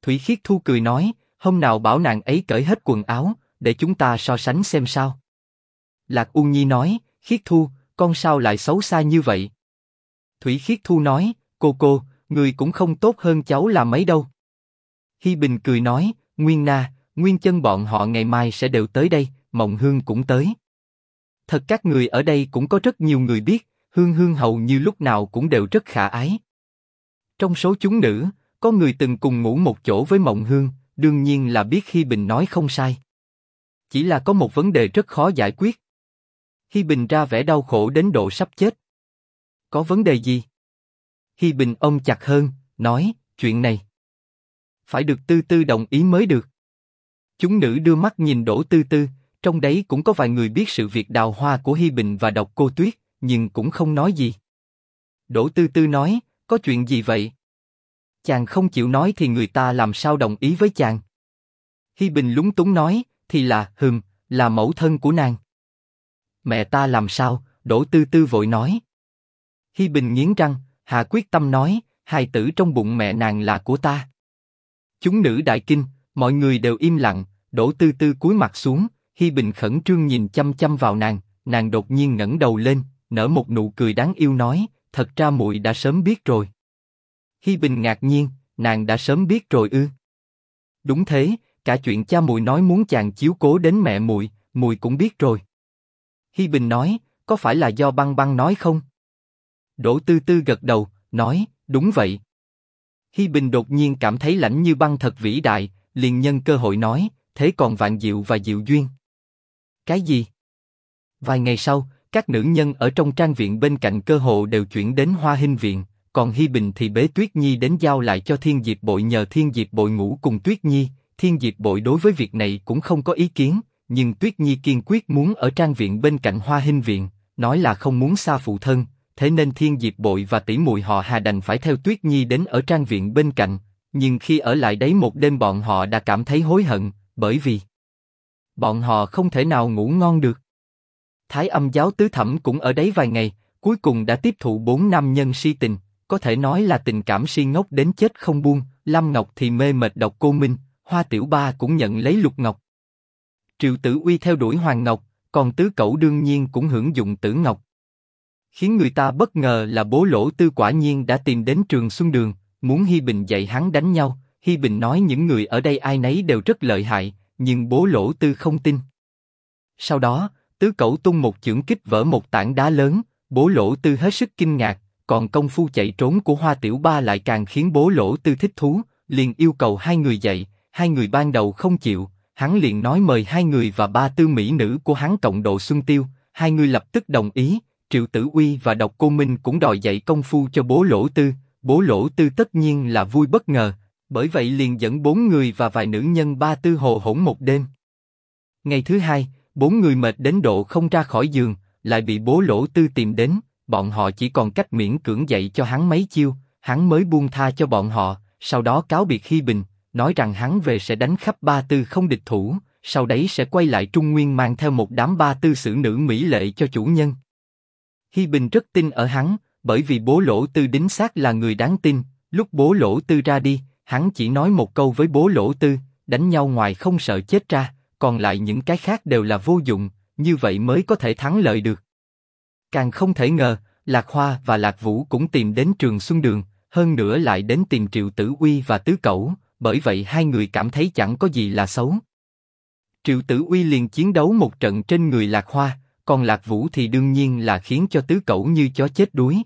Thủy khiết thu cười nói, hôm nào bảo nàng ấy cởi hết quần áo, để chúng ta so sánh xem sao. Lạc U Nhi nói, Khiết Thu, con sao lại xấu xa như vậy? Thủy Khiết Thu nói, cô cô, người cũng không tốt hơn cháu là mấy đâu. Hi Bình cười nói, Nguyên Na, Nguyên Chân bọn họ ngày mai sẽ đều tới đây, Mộng Hương cũng tới. Thật các người ở đây cũng có rất nhiều người biết, Hương Hương hầu như lúc nào cũng đều rất khả ái. Trong số chúng nữ, có người từng cùng ngủ một chỗ với Mộng Hương, đương nhiên là biết Hi Bình nói không sai. Chỉ là có một vấn đề rất khó giải quyết. Hi Bình ra vẻ đau khổ đến độ sắp chết. Có vấn đề gì? Hi Bình ôm chặt hơn, nói, chuyện này. Phải được Tư Tư đồng ý mới được. Chúng nữ đưa mắt nhìn đổ Tư Tư, trong đấy cũng có vài người biết sự việc đào hoa của Hi Bình và độc cô Tuyết, nhưng cũng không nói gì. Đỗ Tư Tư nói, có chuyện gì vậy? Chàng không chịu nói thì người ta làm sao đồng ý với chàng? Hi Bình lúng túng nói, thì là, hừm, là mẫu thân của nàng. Mẹ ta làm sao? Đỗ Tư Tư vội nói. Hi Bình nghiến răng, hà quyết tâm nói, hài tử trong bụng mẹ nàng là của ta. Chúng nữ đại kinh, mọi người đều im lặng. Đỗ Tư Tư cúi mặt xuống, Hi Bình khẩn trương nhìn chăm chăm vào nàng, nàng đột nhiên ngẩng đầu lên, nở một nụ cười đáng yêu nói, thật ra muội đã sớm biết rồi. Hi Bình ngạc nhiên, nàng đã sớm biết rồi ư? Đúng thế, cả chuyện cha muội nói muốn chàng chiếu cố đến mẹ muội, muội cũng biết rồi. Hi Bình nói, có phải là do băng băng nói không? Đỗ Tư Tư gật đầu, nói, đúng vậy. Hi Bình đột nhiên cảm thấy lãnh như băng thật vĩ đại, liền nhân cơ hội nói, thế còn Vạn Diệu và Diệu Duyên? Cái gì? Vài ngày sau, các nữ nhân ở trong trang viện bên cạnh cơ hồ đều chuyển đến Hoa Hinh viện, còn Hi Bình thì bế Tuyết Nhi đến giao lại cho Thiên Diệp Bội nhờ Thiên Diệp Bội ngủ cùng Tuyết Nhi. Thiên Diệp Bội đối với việc này cũng không có ý kiến, nhưng Tuyết Nhi kiên quyết muốn ở trang viện bên cạnh Hoa Hinh viện, nói là không muốn xa phụ thân, thế nên Thiên Diệp Bội và tỷ muội họ Hà đành phải theo Tuyết Nhi đến ở trang viện bên cạnh. Nhưng khi ở lại đấy một đêm bọn họ đã cảm thấy hối hận, bởi vì bọn họ không thể nào ngủ ngon được. Thái âm giáo tứ thẩm cũng ở đấy vài ngày, cuối cùng đã tiếp thụ bốn nam nhân si tình, có thể nói là tình cảm si ngốc đến chết không buông. Lâm Ngọc thì mê mệt độc cô Minh, Hoa Tiểu Ba cũng nhận lấy Lục Ngọc. Triệu Tử Uy theo đuổi Hoàng Ngọc, còn Tứ Cẩu đương nhiên cũng hưởng dụng Tử Ngọc. Khiến người ta bất ngờ là bố lỗ tư quả nhiên đã tìm đến trường Xuân Đường, muốn Hi Bình dạy hắn đánh nhau. Hi Bình nói những người ở đây ai nấy đều rất lợi hại, nhưng bố lỗ tư không tin. Sau đó, Tứ Cẩu tung một chưởng kích vỡ một tảng đá lớn, bố lỗ tư hết sức kinh ngạc, còn công phu chạy trốn của Hoa Tiểu Ba lại càng khiến bố lỗ tư thích thú, liền yêu cầu hai người dậy hai người ban đầu không chịu, hắn liền nói mời hai người và ba tư mỹ nữ của hắn cộng độ xuân tiêu, hai người lập tức đồng ý, Triệu Tử Uy và Độc Cô Minh cũng đòi dạy công phu cho bố lỗ tư, bố lỗ tư tất nhiên là vui bất ngờ, bởi vậy liền dẫn bốn người và vài nữ nhân ba tư hồ hỗn một đêm. Ngày thứ hai, bốn người mệt đến độ không ra khỏi giường, lại bị bố lỗ tư tìm đến, bọn họ chỉ còn cách miễn cưỡng dạy cho hắn mấy chiêu, hắn mới buông tha cho bọn họ, sau đó cáo biệt khi Bình, nói rằng hắn về sẽ đánh khắp ba tư không địch thủ, sau đấy sẽ quay lại Trung Nguyên mang theo một đám ba tư sử nữ mỹ lệ cho chủ nhân. Hi Bình rất tin ở hắn, bởi vì bố lỗ tư đính xác là người đáng tin. Lúc bố lỗ tư ra đi, hắn chỉ nói một câu với bố lỗ tư, đánh nhau ngoài không sợ chết ra, còn lại những cái khác đều là vô dụng, như vậy mới có thể thắng lợi được. Càng không thể ngờ, Lạc Hoa và Lạc Vũ cũng tìm đến Trường Xuân Đường, hơn nữa lại đến tìm Triệu Tử Uy và Tứ Cẩu, bởi vậy hai người cảm thấy chẳng có gì là xấu. Triệu Tử Uy liền chiến đấu một trận trên người Lạc Hoa, còn Lạc Vũ thì đương nhiên là khiến cho Tứ Cẩu như chó chết đuối.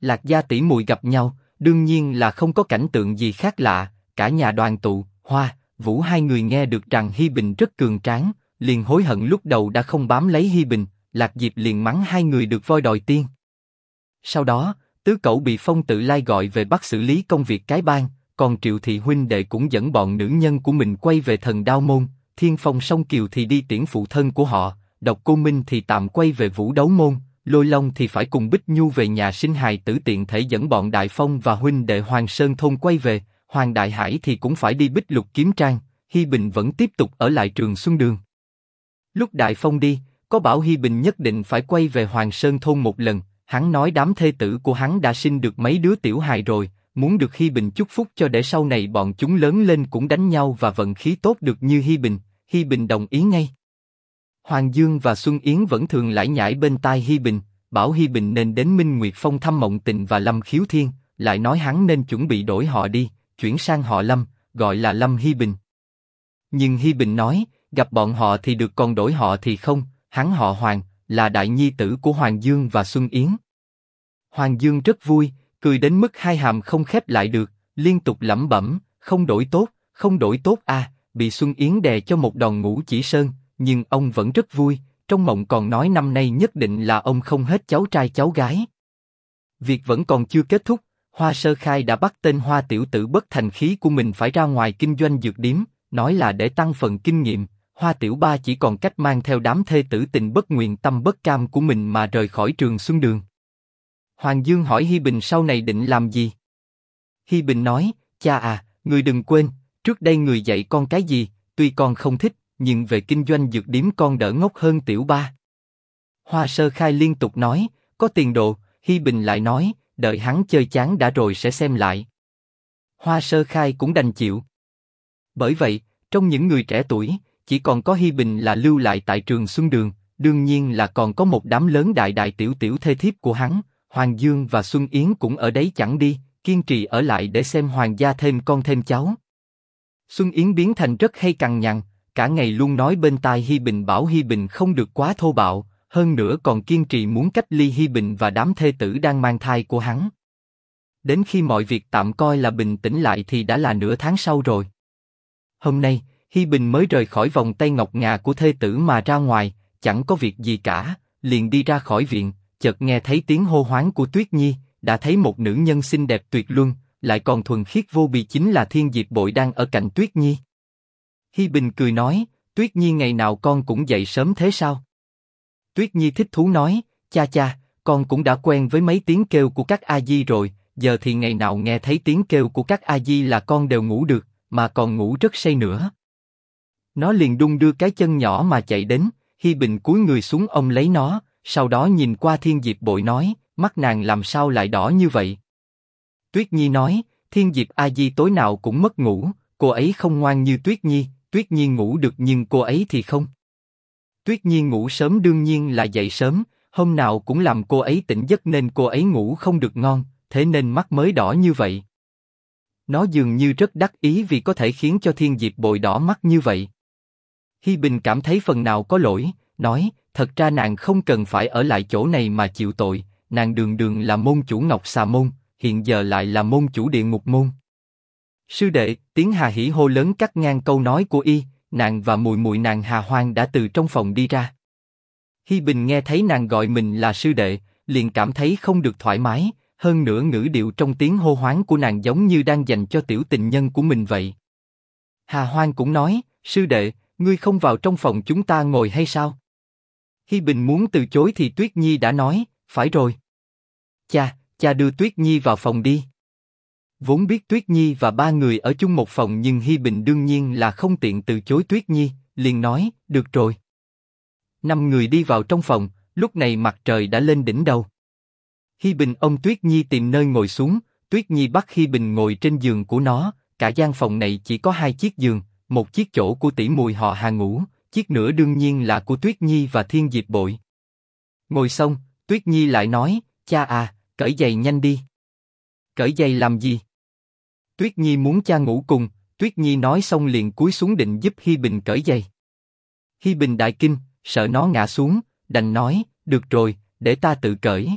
Lạc gia tỷ muội gặp nhau, đương nhiên là không có cảnh tượng gì khác lạ, cả nhà đoàn tụ, Hoa, Vũ hai người nghe được rằng Hi Bình rất cường tráng, liền hối hận lúc đầu đã không bám lấy Hi Bình, Lạc Diệp liền mắng hai người được voi đòi tiên. Sau đó, tứ cậu bị phong tự lai gọi về bắt xử lý công việc cái bang, còn Triệu Thị huynh đệ cũng dẫn bọn nữ nhân của mình quay về thần đao môn, Thiên Phong Song Kiều thì đi tiễn phụ thân của họ, Độc Cô Minh thì tạm quay về vũ đấu môn, Lôi Long thì phải cùng Bích Nhu về nhà sinh hài tử tiện thể dẫn bọn Đại Phong và huynh đệ Hoàng Sơn thôn quay về, Hoàng Đại Hải thì cũng phải đi Bích Lục kiếm trang, Hi Bình vẫn tiếp tục ở lại trường Xuân Đường. Lúc Đại Phong đi, có bảo Hi Bình nhất định phải quay về Hoàng Sơn thôn một lần, hắn nói đám thê tử của hắn đã sinh được mấy đứa tiểu hài rồi, muốn được Hi Bình chúc phúc cho để sau này bọn chúng lớn lên cũng đánh nhau và vận khí tốt được như Hi Bình. Hi Bình đồng ý ngay. Hoàng Dương và Xuân Yến vẫn thường lải nhải bên tai Hi Bình, bảo Hi Bình nên đến Minh Nguyệt Phong thăm Mộng Tịnh và Lâm Khiếu Thiên, lại nói hắn nên chuẩn bị đổi họ đi, chuyển sang họ Lâm, gọi là Lâm Hi Bình. Nhưng Hi Bình nói, gặp bọn họ thì được còn đổi họ thì không, hắn họ Hoàng, là đại nhi tử của Hoàng Dương và Xuân Yến. Hoàng Dương rất vui, cười đến mức hai hàm không khép lại được, liên tục lẩm bẩm, không đổi tốt, không đổi tốt a, bị Xuân Yến đè cho một đòn ngủ chỉ sơn, nhưng ông vẫn rất vui, trong mộng còn nói năm nay nhất định là ông không hết cháu trai cháu gái. Việc vẫn còn chưa kết thúc, Hoa Sơ Khai đã bắt tên Hoa Tiểu Tử bất thành khí của mình phải ra ngoài kinh doanh dược điếm, nói là để tăng phần kinh nghiệm. Hoa Tiểu Ba chỉ còn cách mang theo đám thê tử tình bất nguyện tâm bất cam của mình mà rời khỏi trường Xuân Đường. Hoàng Dương hỏi Hi Bình sau này định làm gì? Hi Bình nói, cha à, người đừng quên, trước đây người dạy con cái gì, tuy con không thích, nhưng về kinh doanh dược điếm con đỡ ngốc hơn Tiểu Ba. Hoa Sơ Khai liên tục nói, có tiền đồ, Hi Bình lại nói, đợi hắn chơi chán đã rồi sẽ xem lại. Hoa Sơ Khai cũng đành chịu. Bởi vậy, trong những người trẻ tuổi, chỉ còn có Hi Bình là lưu lại tại trường Xuân Đường, đương nhiên là còn có một đám lớn đại đại tiểu tiểu thê thiếp của hắn, Hoàng Dương và Xuân Yến cũng ở đấy chẳng đi, kiên trì ở lại để xem Hoàng gia thêm con thêm cháu. Xuân Yến biến thành rất hay cằn nhằn, cả ngày luôn nói bên tai Hi Bình bảo Hi Bình không được quá thô bạo, hơn nữa còn kiên trì muốn cách ly Hi Bình và đám thê tử đang mang thai của hắn. Đến khi mọi việc tạm coi là bình tĩnh lại thì đã là nửa tháng sau rồi. Hôm nay, Hi Bình mới rời khỏi vòng tay ngọc ngà của thê tử mà ra ngoài, chẳng có việc gì cả, liền đi ra khỏi viện, chợt nghe thấy tiếng hô hoáng của Tuyết Nhi, đã thấy một nữ nhân xinh đẹp tuyệt luân, lại còn thuần khiết vô bì chính là Thiên Diệp Bội đang ở cạnh Tuyết Nhi. Hi Bình cười nói, Tuyết Nhi ngày nào con cũng dậy sớm thế sao? Tuyết Nhi thích thú nói, cha cha, con cũng đã quen với mấy tiếng kêu của các a di rồi, giờ thì ngày nào nghe thấy tiếng kêu của các a di là con đều ngủ được, mà còn ngủ rất say nữa. Nó liền đung đưa cái chân nhỏ mà chạy đến, Hi Bình cúi người xuống ông lấy nó, sau đó nhìn qua Thiên Diệp Bội nói, mắt nàng làm sao lại đỏ như vậy? Tuyết Nhi nói, Thiên Diệp A Di tối nào cũng mất ngủ, cô ấy không ngoan như Tuyết Nhi, Tuyết Nhi ngủ được nhưng cô ấy thì không. Tuyết Nhiên ngủ sớm đương nhiên là dậy sớm, hôm nào cũng làm cô ấy tỉnh giấc nên cô ấy ngủ không được ngon, thế nên mắt mới đỏ như vậy. Nó dường như rất đắc ý vì có thể khiến cho Thiên Diệp bội đỏ mắt như vậy. Hi Bình cảm thấy phần nào có lỗi, nói, thật ra nàng không cần phải ở lại chỗ này mà chịu tội, nàng đường đường là môn chủ Ngọc Xà Môn, hiện giờ lại là môn chủ địa ngục môn. Sư đệ, tiếng Hà Hỉ hô lớn cắt ngang câu nói của y, nàng và mùi mùi nàng Hà Hoang đã từ trong phòng đi ra. Hi Bình nghe thấy nàng gọi mình là sư đệ, liền cảm thấy không được thoải mái, hơn nữa ngữ điệu trong tiếng hô hoáng của nàng giống như đang dành cho tiểu tình nhân của mình vậy. Hà Hoang cũng nói, sư đệ, ngươi không vào trong phòng chúng ta ngồi hay sao? Hi Bình muốn từ chối thì Tuyết Nhi đã nói, phải rồi. Cha, cha đưa Tuyết Nhi vào phòng đi. Vốn biết Tuyết Nhi và ba người ở chung một phòng nhưng Hi Bình đương nhiên là không tiện từ chối Tuyết Nhi, liền nói, được rồi. Năm người đi vào trong phòng, lúc này mặt trời đã lên đỉnh đầu. Hi Bình ông Tuyết Nhi tìm nơi ngồi xuống, Tuyết Nhi bắt Hi Bình ngồi trên giường của nó, cả gian phòng này chỉ có hai chiếc giường, một chiếc chỗ của tỷ mùi họ Hà ngủ, chiếc nữa đương nhiên là của Tuyết Nhi và Thiên Diệp Bội. Ngồi xong, Tuyết Nhi lại nói, cha à, cởi giày nhanh đi. Cởi giày làm gì? Tuyết Nhi muốn cha ngủ cùng, Tuyết Nhi nói xong liền cúi xuống định giúp Hi Bình cởi giày. Hi Bình đại kinh, sợ nó ngã xuống, đành nói, được rồi, để ta tự cởi.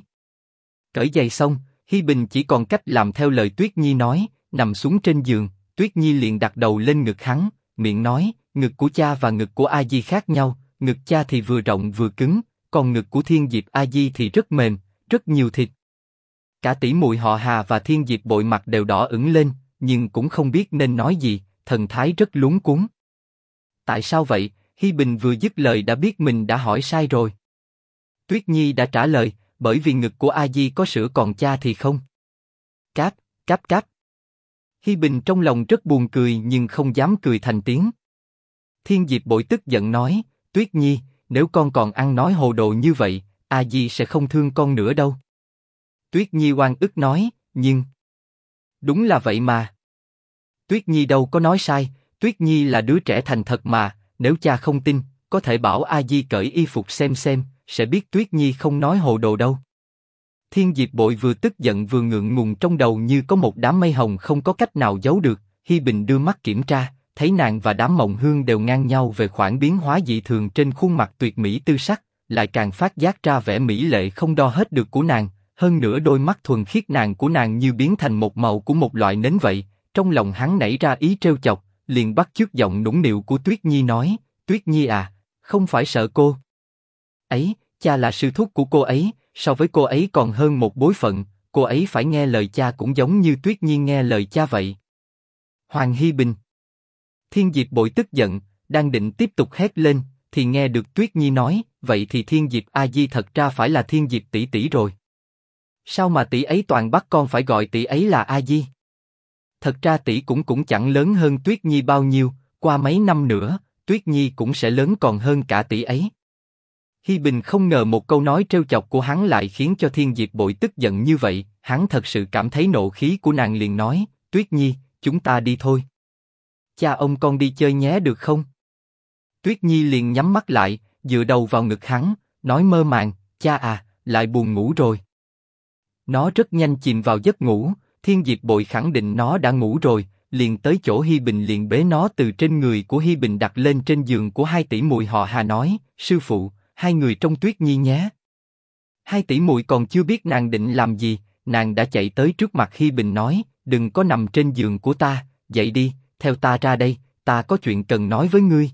Cởi giày xong, Hi Bình chỉ còn cách làm theo lời Tuyết Nhi nói, nằm xuống trên giường, Tuyết Nhi liền đặt đầu lên ngực hắn, miệng nói, ngực của cha và ngực của A Di khác nhau, ngực cha thì vừa rộng vừa cứng, còn ngực của Thiên Diệp A Di thì rất mềm, rất nhiều thịt. Cả tỷ muội họ Hà và Thiên Diệp bội mặt đều đỏ ửng lên, nhưng cũng không biết nên nói gì, thần thái rất lúng cuốn. Tại sao vậy? Hi Bình vừa dứt lời đã biết mình đã hỏi sai rồi. Tuyết Nhi đã trả lời, bởi vì ngực của A Di có sữa còn cha thì không. Cáp, cáp cáp. Hi Bình trong lòng rất buồn cười nhưng không dám cười thành tiếng. Thiên Diệp bội tức giận nói, Tuyết Nhi, nếu con còn ăn nói hồ đồ như vậy, A Di sẽ không thương con nữa đâu. Tuyết Nhi oan ức nói, nhưng đúng là vậy mà. Tuyết Nhi đâu có nói sai, Tuyết Nhi là đứa trẻ thành thật mà, nếu cha không tin, có thể bảo A Di cởi y phục xem xem, sẽ biết Tuyết Nhi không nói hồ đồ đâu. Thiên Diệp Bội vừa tức giận vừa ngượng ngùng trong đầu như có một đám mây hồng không có cách nào giấu được. Hi Bình đưa mắt kiểm tra, thấy nàng và đám mộng hương đều ngang nhau về khoảng biến hóa dị thường trên khuôn mặt tuyệt mỹ tư sắc, lại càng phát giác ra vẻ mỹ lệ không đo hết được của nàng. Hơn nữa đôi mắt thuần khiết nàng của nàng như biến thành một màu của một loại nến vậy. Trong lòng hắn nảy ra ý trêu chọc, liền bắt chước giọng nũng nịu của Tuyết Nhi nói, Tuyết Nhi à, không phải sợ cô. Ấy, cha là sư thúc của cô ấy, so với cô ấy còn hơn một bối phận, cô ấy phải nghe lời cha cũng giống như Tuyết Nhi nghe lời cha vậy. Hoàng Hy Bình Thiên Diệp bội tức giận, đang định tiếp tục hét lên, thì nghe được Tuyết Nhi nói, vậy thì Thiên Diệp A Di thật ra phải là Thiên Diệp tỷ tỷ rồi. Sao mà tỷ ấy toàn bắt con phải gọi tỷ ấy là A Di? Thật ra tỷ cũng cũng chẳng lớn hơn Tuyết Nhi bao nhiêu, qua mấy năm nữa, Tuyết Nhi cũng sẽ lớn còn hơn cả tỷ ấy. Hi Bình không ngờ một câu nói trêu chọc của hắn lại khiến cho Thiên Diệp bội tức giận như vậy, hắn thật sự cảm thấy nộ khí của nàng liền nói, Tuyết Nhi, chúng ta đi thôi. Cha ông con đi chơi nhé được không? Tuyết Nhi liền nhắm mắt lại, dựa đầu vào ngực hắn, nói mơ màng, cha à, lại buồn ngủ rồi. Nó rất nhanh chìm vào giấc ngủ, Thiên Diệp Bội khẳng định nó đã ngủ rồi, liền tới chỗ Hi Bình liền bế nó từ trên người của Hi Bình đặt lên trên giường của hai tỷ muội họ Hà nói, sư phụ, hai người trong Tuyết Nhi nhé. Hai tỷ muội còn chưa biết nàng định làm gì, nàng đã chạy tới trước mặt Hi Bình nói, đừng có nằm trên giường của ta, dậy đi, theo ta ra đây, ta có chuyện cần nói với ngươi.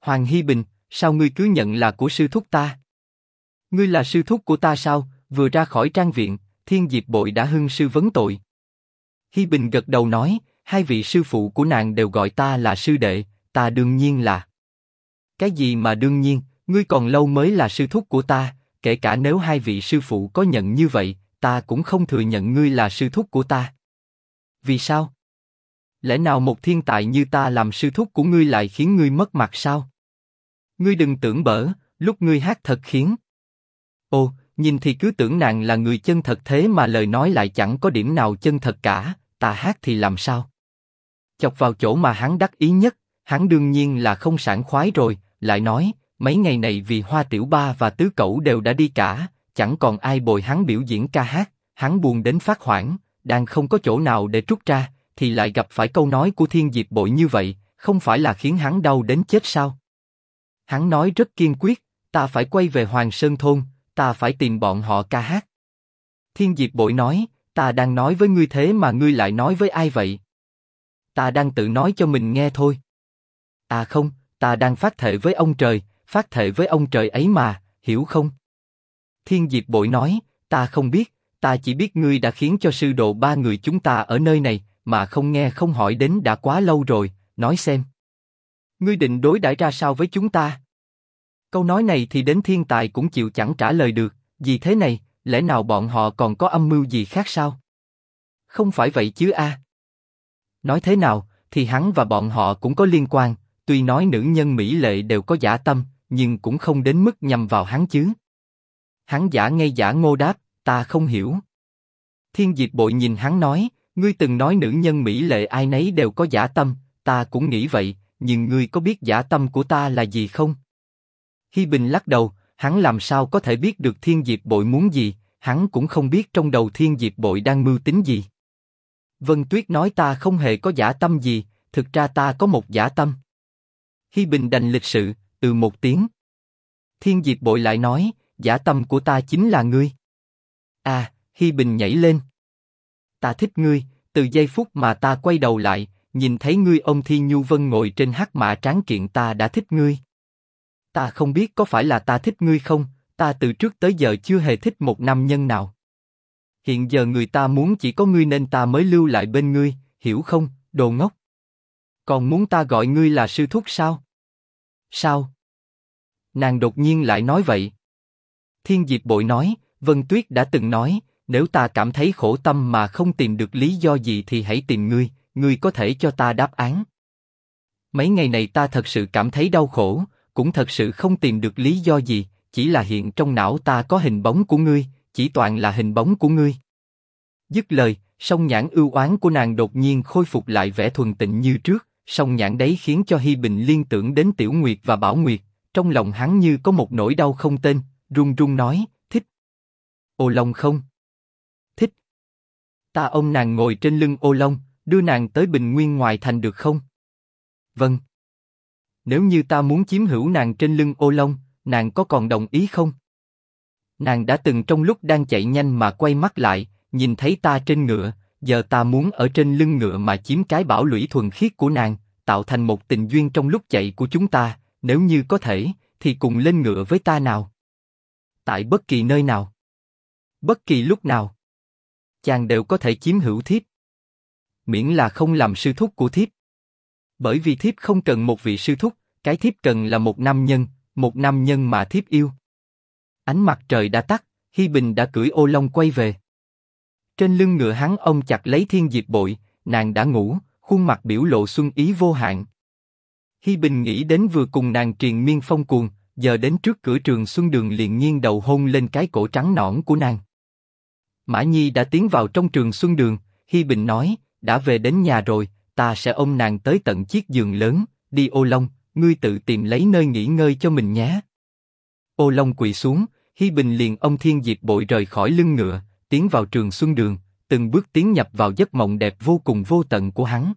Hoàng Hi Bình, sao ngươi cứ nhận là của sư thúc ta? Ngươi là sư thúc của ta sao? Vừa ra khỏi trang viện, Thiên Diệp Bội đã hưng sư vấn tội. Hi Bình gật đầu nói, hai vị sư phụ của nàng đều gọi ta là sư đệ, ta đương nhiên là. Cái gì mà đương nhiên, ngươi còn lâu mới là sư thúc của ta, kể cả nếu hai vị sư phụ có nhận như vậy, ta cũng không thừa nhận ngươi là sư thúc của ta. Vì sao? Lẽ nào một thiên tài như ta làm sư thúc của ngươi lại khiến ngươi mất mặt sao? Ngươi đừng tưởng bở, lúc ngươi hát thật khiến. Ô, nhìn thì cứ tưởng nàng là người chân thật thế mà lời nói lại chẳng có điểm nào chân thật cả, ta hát thì làm sao? Chọc vào chỗ mà hắn đắc ý nhất, hắn đương nhiên là không sảng khoái rồi, lại nói, mấy ngày này vì Hoa Tiểu Ba và Tứ Cẩu đều đã đi cả, chẳng còn ai bồi hắn biểu diễn ca hát, hắn buồn đến phát hoảng, đang không có chỗ nào để trút ra, thì lại gặp phải câu nói của Thiên Diệp Bội như vậy, không phải là khiến hắn đau đến chết sao? Hắn nói rất kiên quyết, ta phải quay về Hoàng Sơn thôn, ta phải tìm bọn họ ca hát. Thiên Diệp Bội nói, ta đang nói với ngươi thế mà ngươi lại nói với ai vậy? Ta đang tự nói cho mình nghe thôi. À không, ta đang phát thệ với ông trời, phát thệ với ông trời ấy mà, hiểu không? Thiên Diệp Bội nói, ta không biết, ta chỉ biết ngươi đã khiến cho sư đồ ba người chúng ta ở nơi này, mà không nghe không hỏi đến đã quá lâu rồi, nói xem. Ngươi định đối đãi ra sao với chúng ta? Câu nói này thì đến thiên tài cũng chịu chẳng trả lời được, vì thế này, lẽ nào bọn họ còn có âm mưu gì khác sao? Không phải vậy chứ a. Nói thế nào, thì hắn và bọn họ cũng có liên quan, tuy nói nữ nhân mỹ lệ đều có giả tâm, nhưng cũng không đến mức nhầm vào hắn chứ. Hắn giả ngây giả ngô đáp, ta không hiểu. Thiên diệt Bội nhìn hắn nói, ngươi từng nói nữ nhân mỹ lệ ai nấy đều có giả tâm, ta cũng nghĩ vậy, nhưng ngươi có biết giả tâm của ta là gì không? Hi Bình lắc đầu, hắn làm sao có thể biết được Thiên Diệp Bội muốn gì, hắn cũng không biết trong đầu Thiên Diệp Bội đang mưu tính gì. Vân Tuyết nói ta không hề có giả tâm gì, thực ra ta có một giả tâm. Hi Bình đành lịch sự, từ một tiếng. Thiên Diệp Bội lại nói, giả tâm của ta chính là ngươi. À, Hi Bình nhảy lên. Ta thích ngươi, từ giây phút mà ta quay đầu lại, nhìn thấy ngươi ông Thi Nhu Vân ngồi trên hắc mã tráng kiện ta đã thích ngươi. Ta không biết có phải là ta thích ngươi không, ta từ trước tới giờ chưa hề thích một nam nhân nào. Hiện giờ người ta muốn chỉ có ngươi nên ta mới lưu lại bên ngươi, hiểu không, đồ ngốc. Còn muốn ta gọi ngươi là sư thúc sao? Sao? Nàng đột nhiên lại nói vậy. Thiên Diệp Bội nói, Vân Tuyết đã từng nói, nếu ta cảm thấy khổ tâm mà không tìm được lý do gì thì hãy tìm ngươi, ngươi có thể cho ta đáp án. Mấy ngày này ta thật sự cảm thấy đau khổ, cũng thật sự không tìm được lý do gì, chỉ là hiện trong não ta có hình bóng của ngươi, chỉ toàn là hình bóng của ngươi. Dứt lời, song nhãn ưu oán của nàng đột nhiên khôi phục lại vẻ thuần tịnh như trước, song nhãn đấy khiến cho Hi Bình liên tưởng đến Tiểu Nguyệt và Bảo Nguyệt, trong lòng hắn như có một nỗi đau không tên, run run nói, thích. Ô Long không? Thích. Ta ôm nàng ngồi trên lưng ô Long, đưa nàng tới bình nguyên ngoài thành được không? Vâng. Nếu như ta muốn chiếm hữu nàng trên lưng ô Long, nàng có còn đồng ý không? Nàng đã từng trong lúc đang chạy nhanh mà quay mắt lại, nhìn thấy ta trên ngựa, giờ ta muốn ở trên lưng ngựa mà chiếm cái bảo lũy thuần khiết của nàng, tạo thành một tình duyên trong lúc chạy của chúng ta, nếu như có thể, thì cùng lên ngựa với ta nào. Tại bất kỳ nơi nào, bất kỳ lúc nào, chàng đều có thể chiếm hữu thiếp. Miễn là không làm sư thúc của thiếp. Bởi vì thiếp không cần một vị sư thúc, cái thiếp cần là một nam nhân, một nam nhân mà thiếp yêu. Ánh mặt trời đã tắt, Hi Bình đã cưỡi ô long quay về. Trên lưng ngựa hắn ông chặt lấy thiên diệp bội, nàng đã ngủ, khuôn mặt biểu lộ xuân ý vô hạn. Hi Bình nghĩ đến vừa cùng nàng triền miên phong cuồng, giờ đến trước cửa trường Xuân Đường liền nghiêng đầu hôn lên cái cổ trắng nõn của nàng. Mã Nhi đã tiến vào trong trường Xuân Đường, Hi Bình nói, đã về đến nhà rồi, ta sẽ ôm nàng tới tận chiếc giường lớn, đi ô long, ngươi tự tìm lấy nơi nghỉ ngơi cho mình nhé. Ô long quỳ xuống, Hi Bình liền ông Thiên Diệp bội rời khỏi lưng ngựa, tiến vào trường Xuân Đường, từng bước tiến nhập vào giấc mộng đẹp vô cùng vô tận của hắn.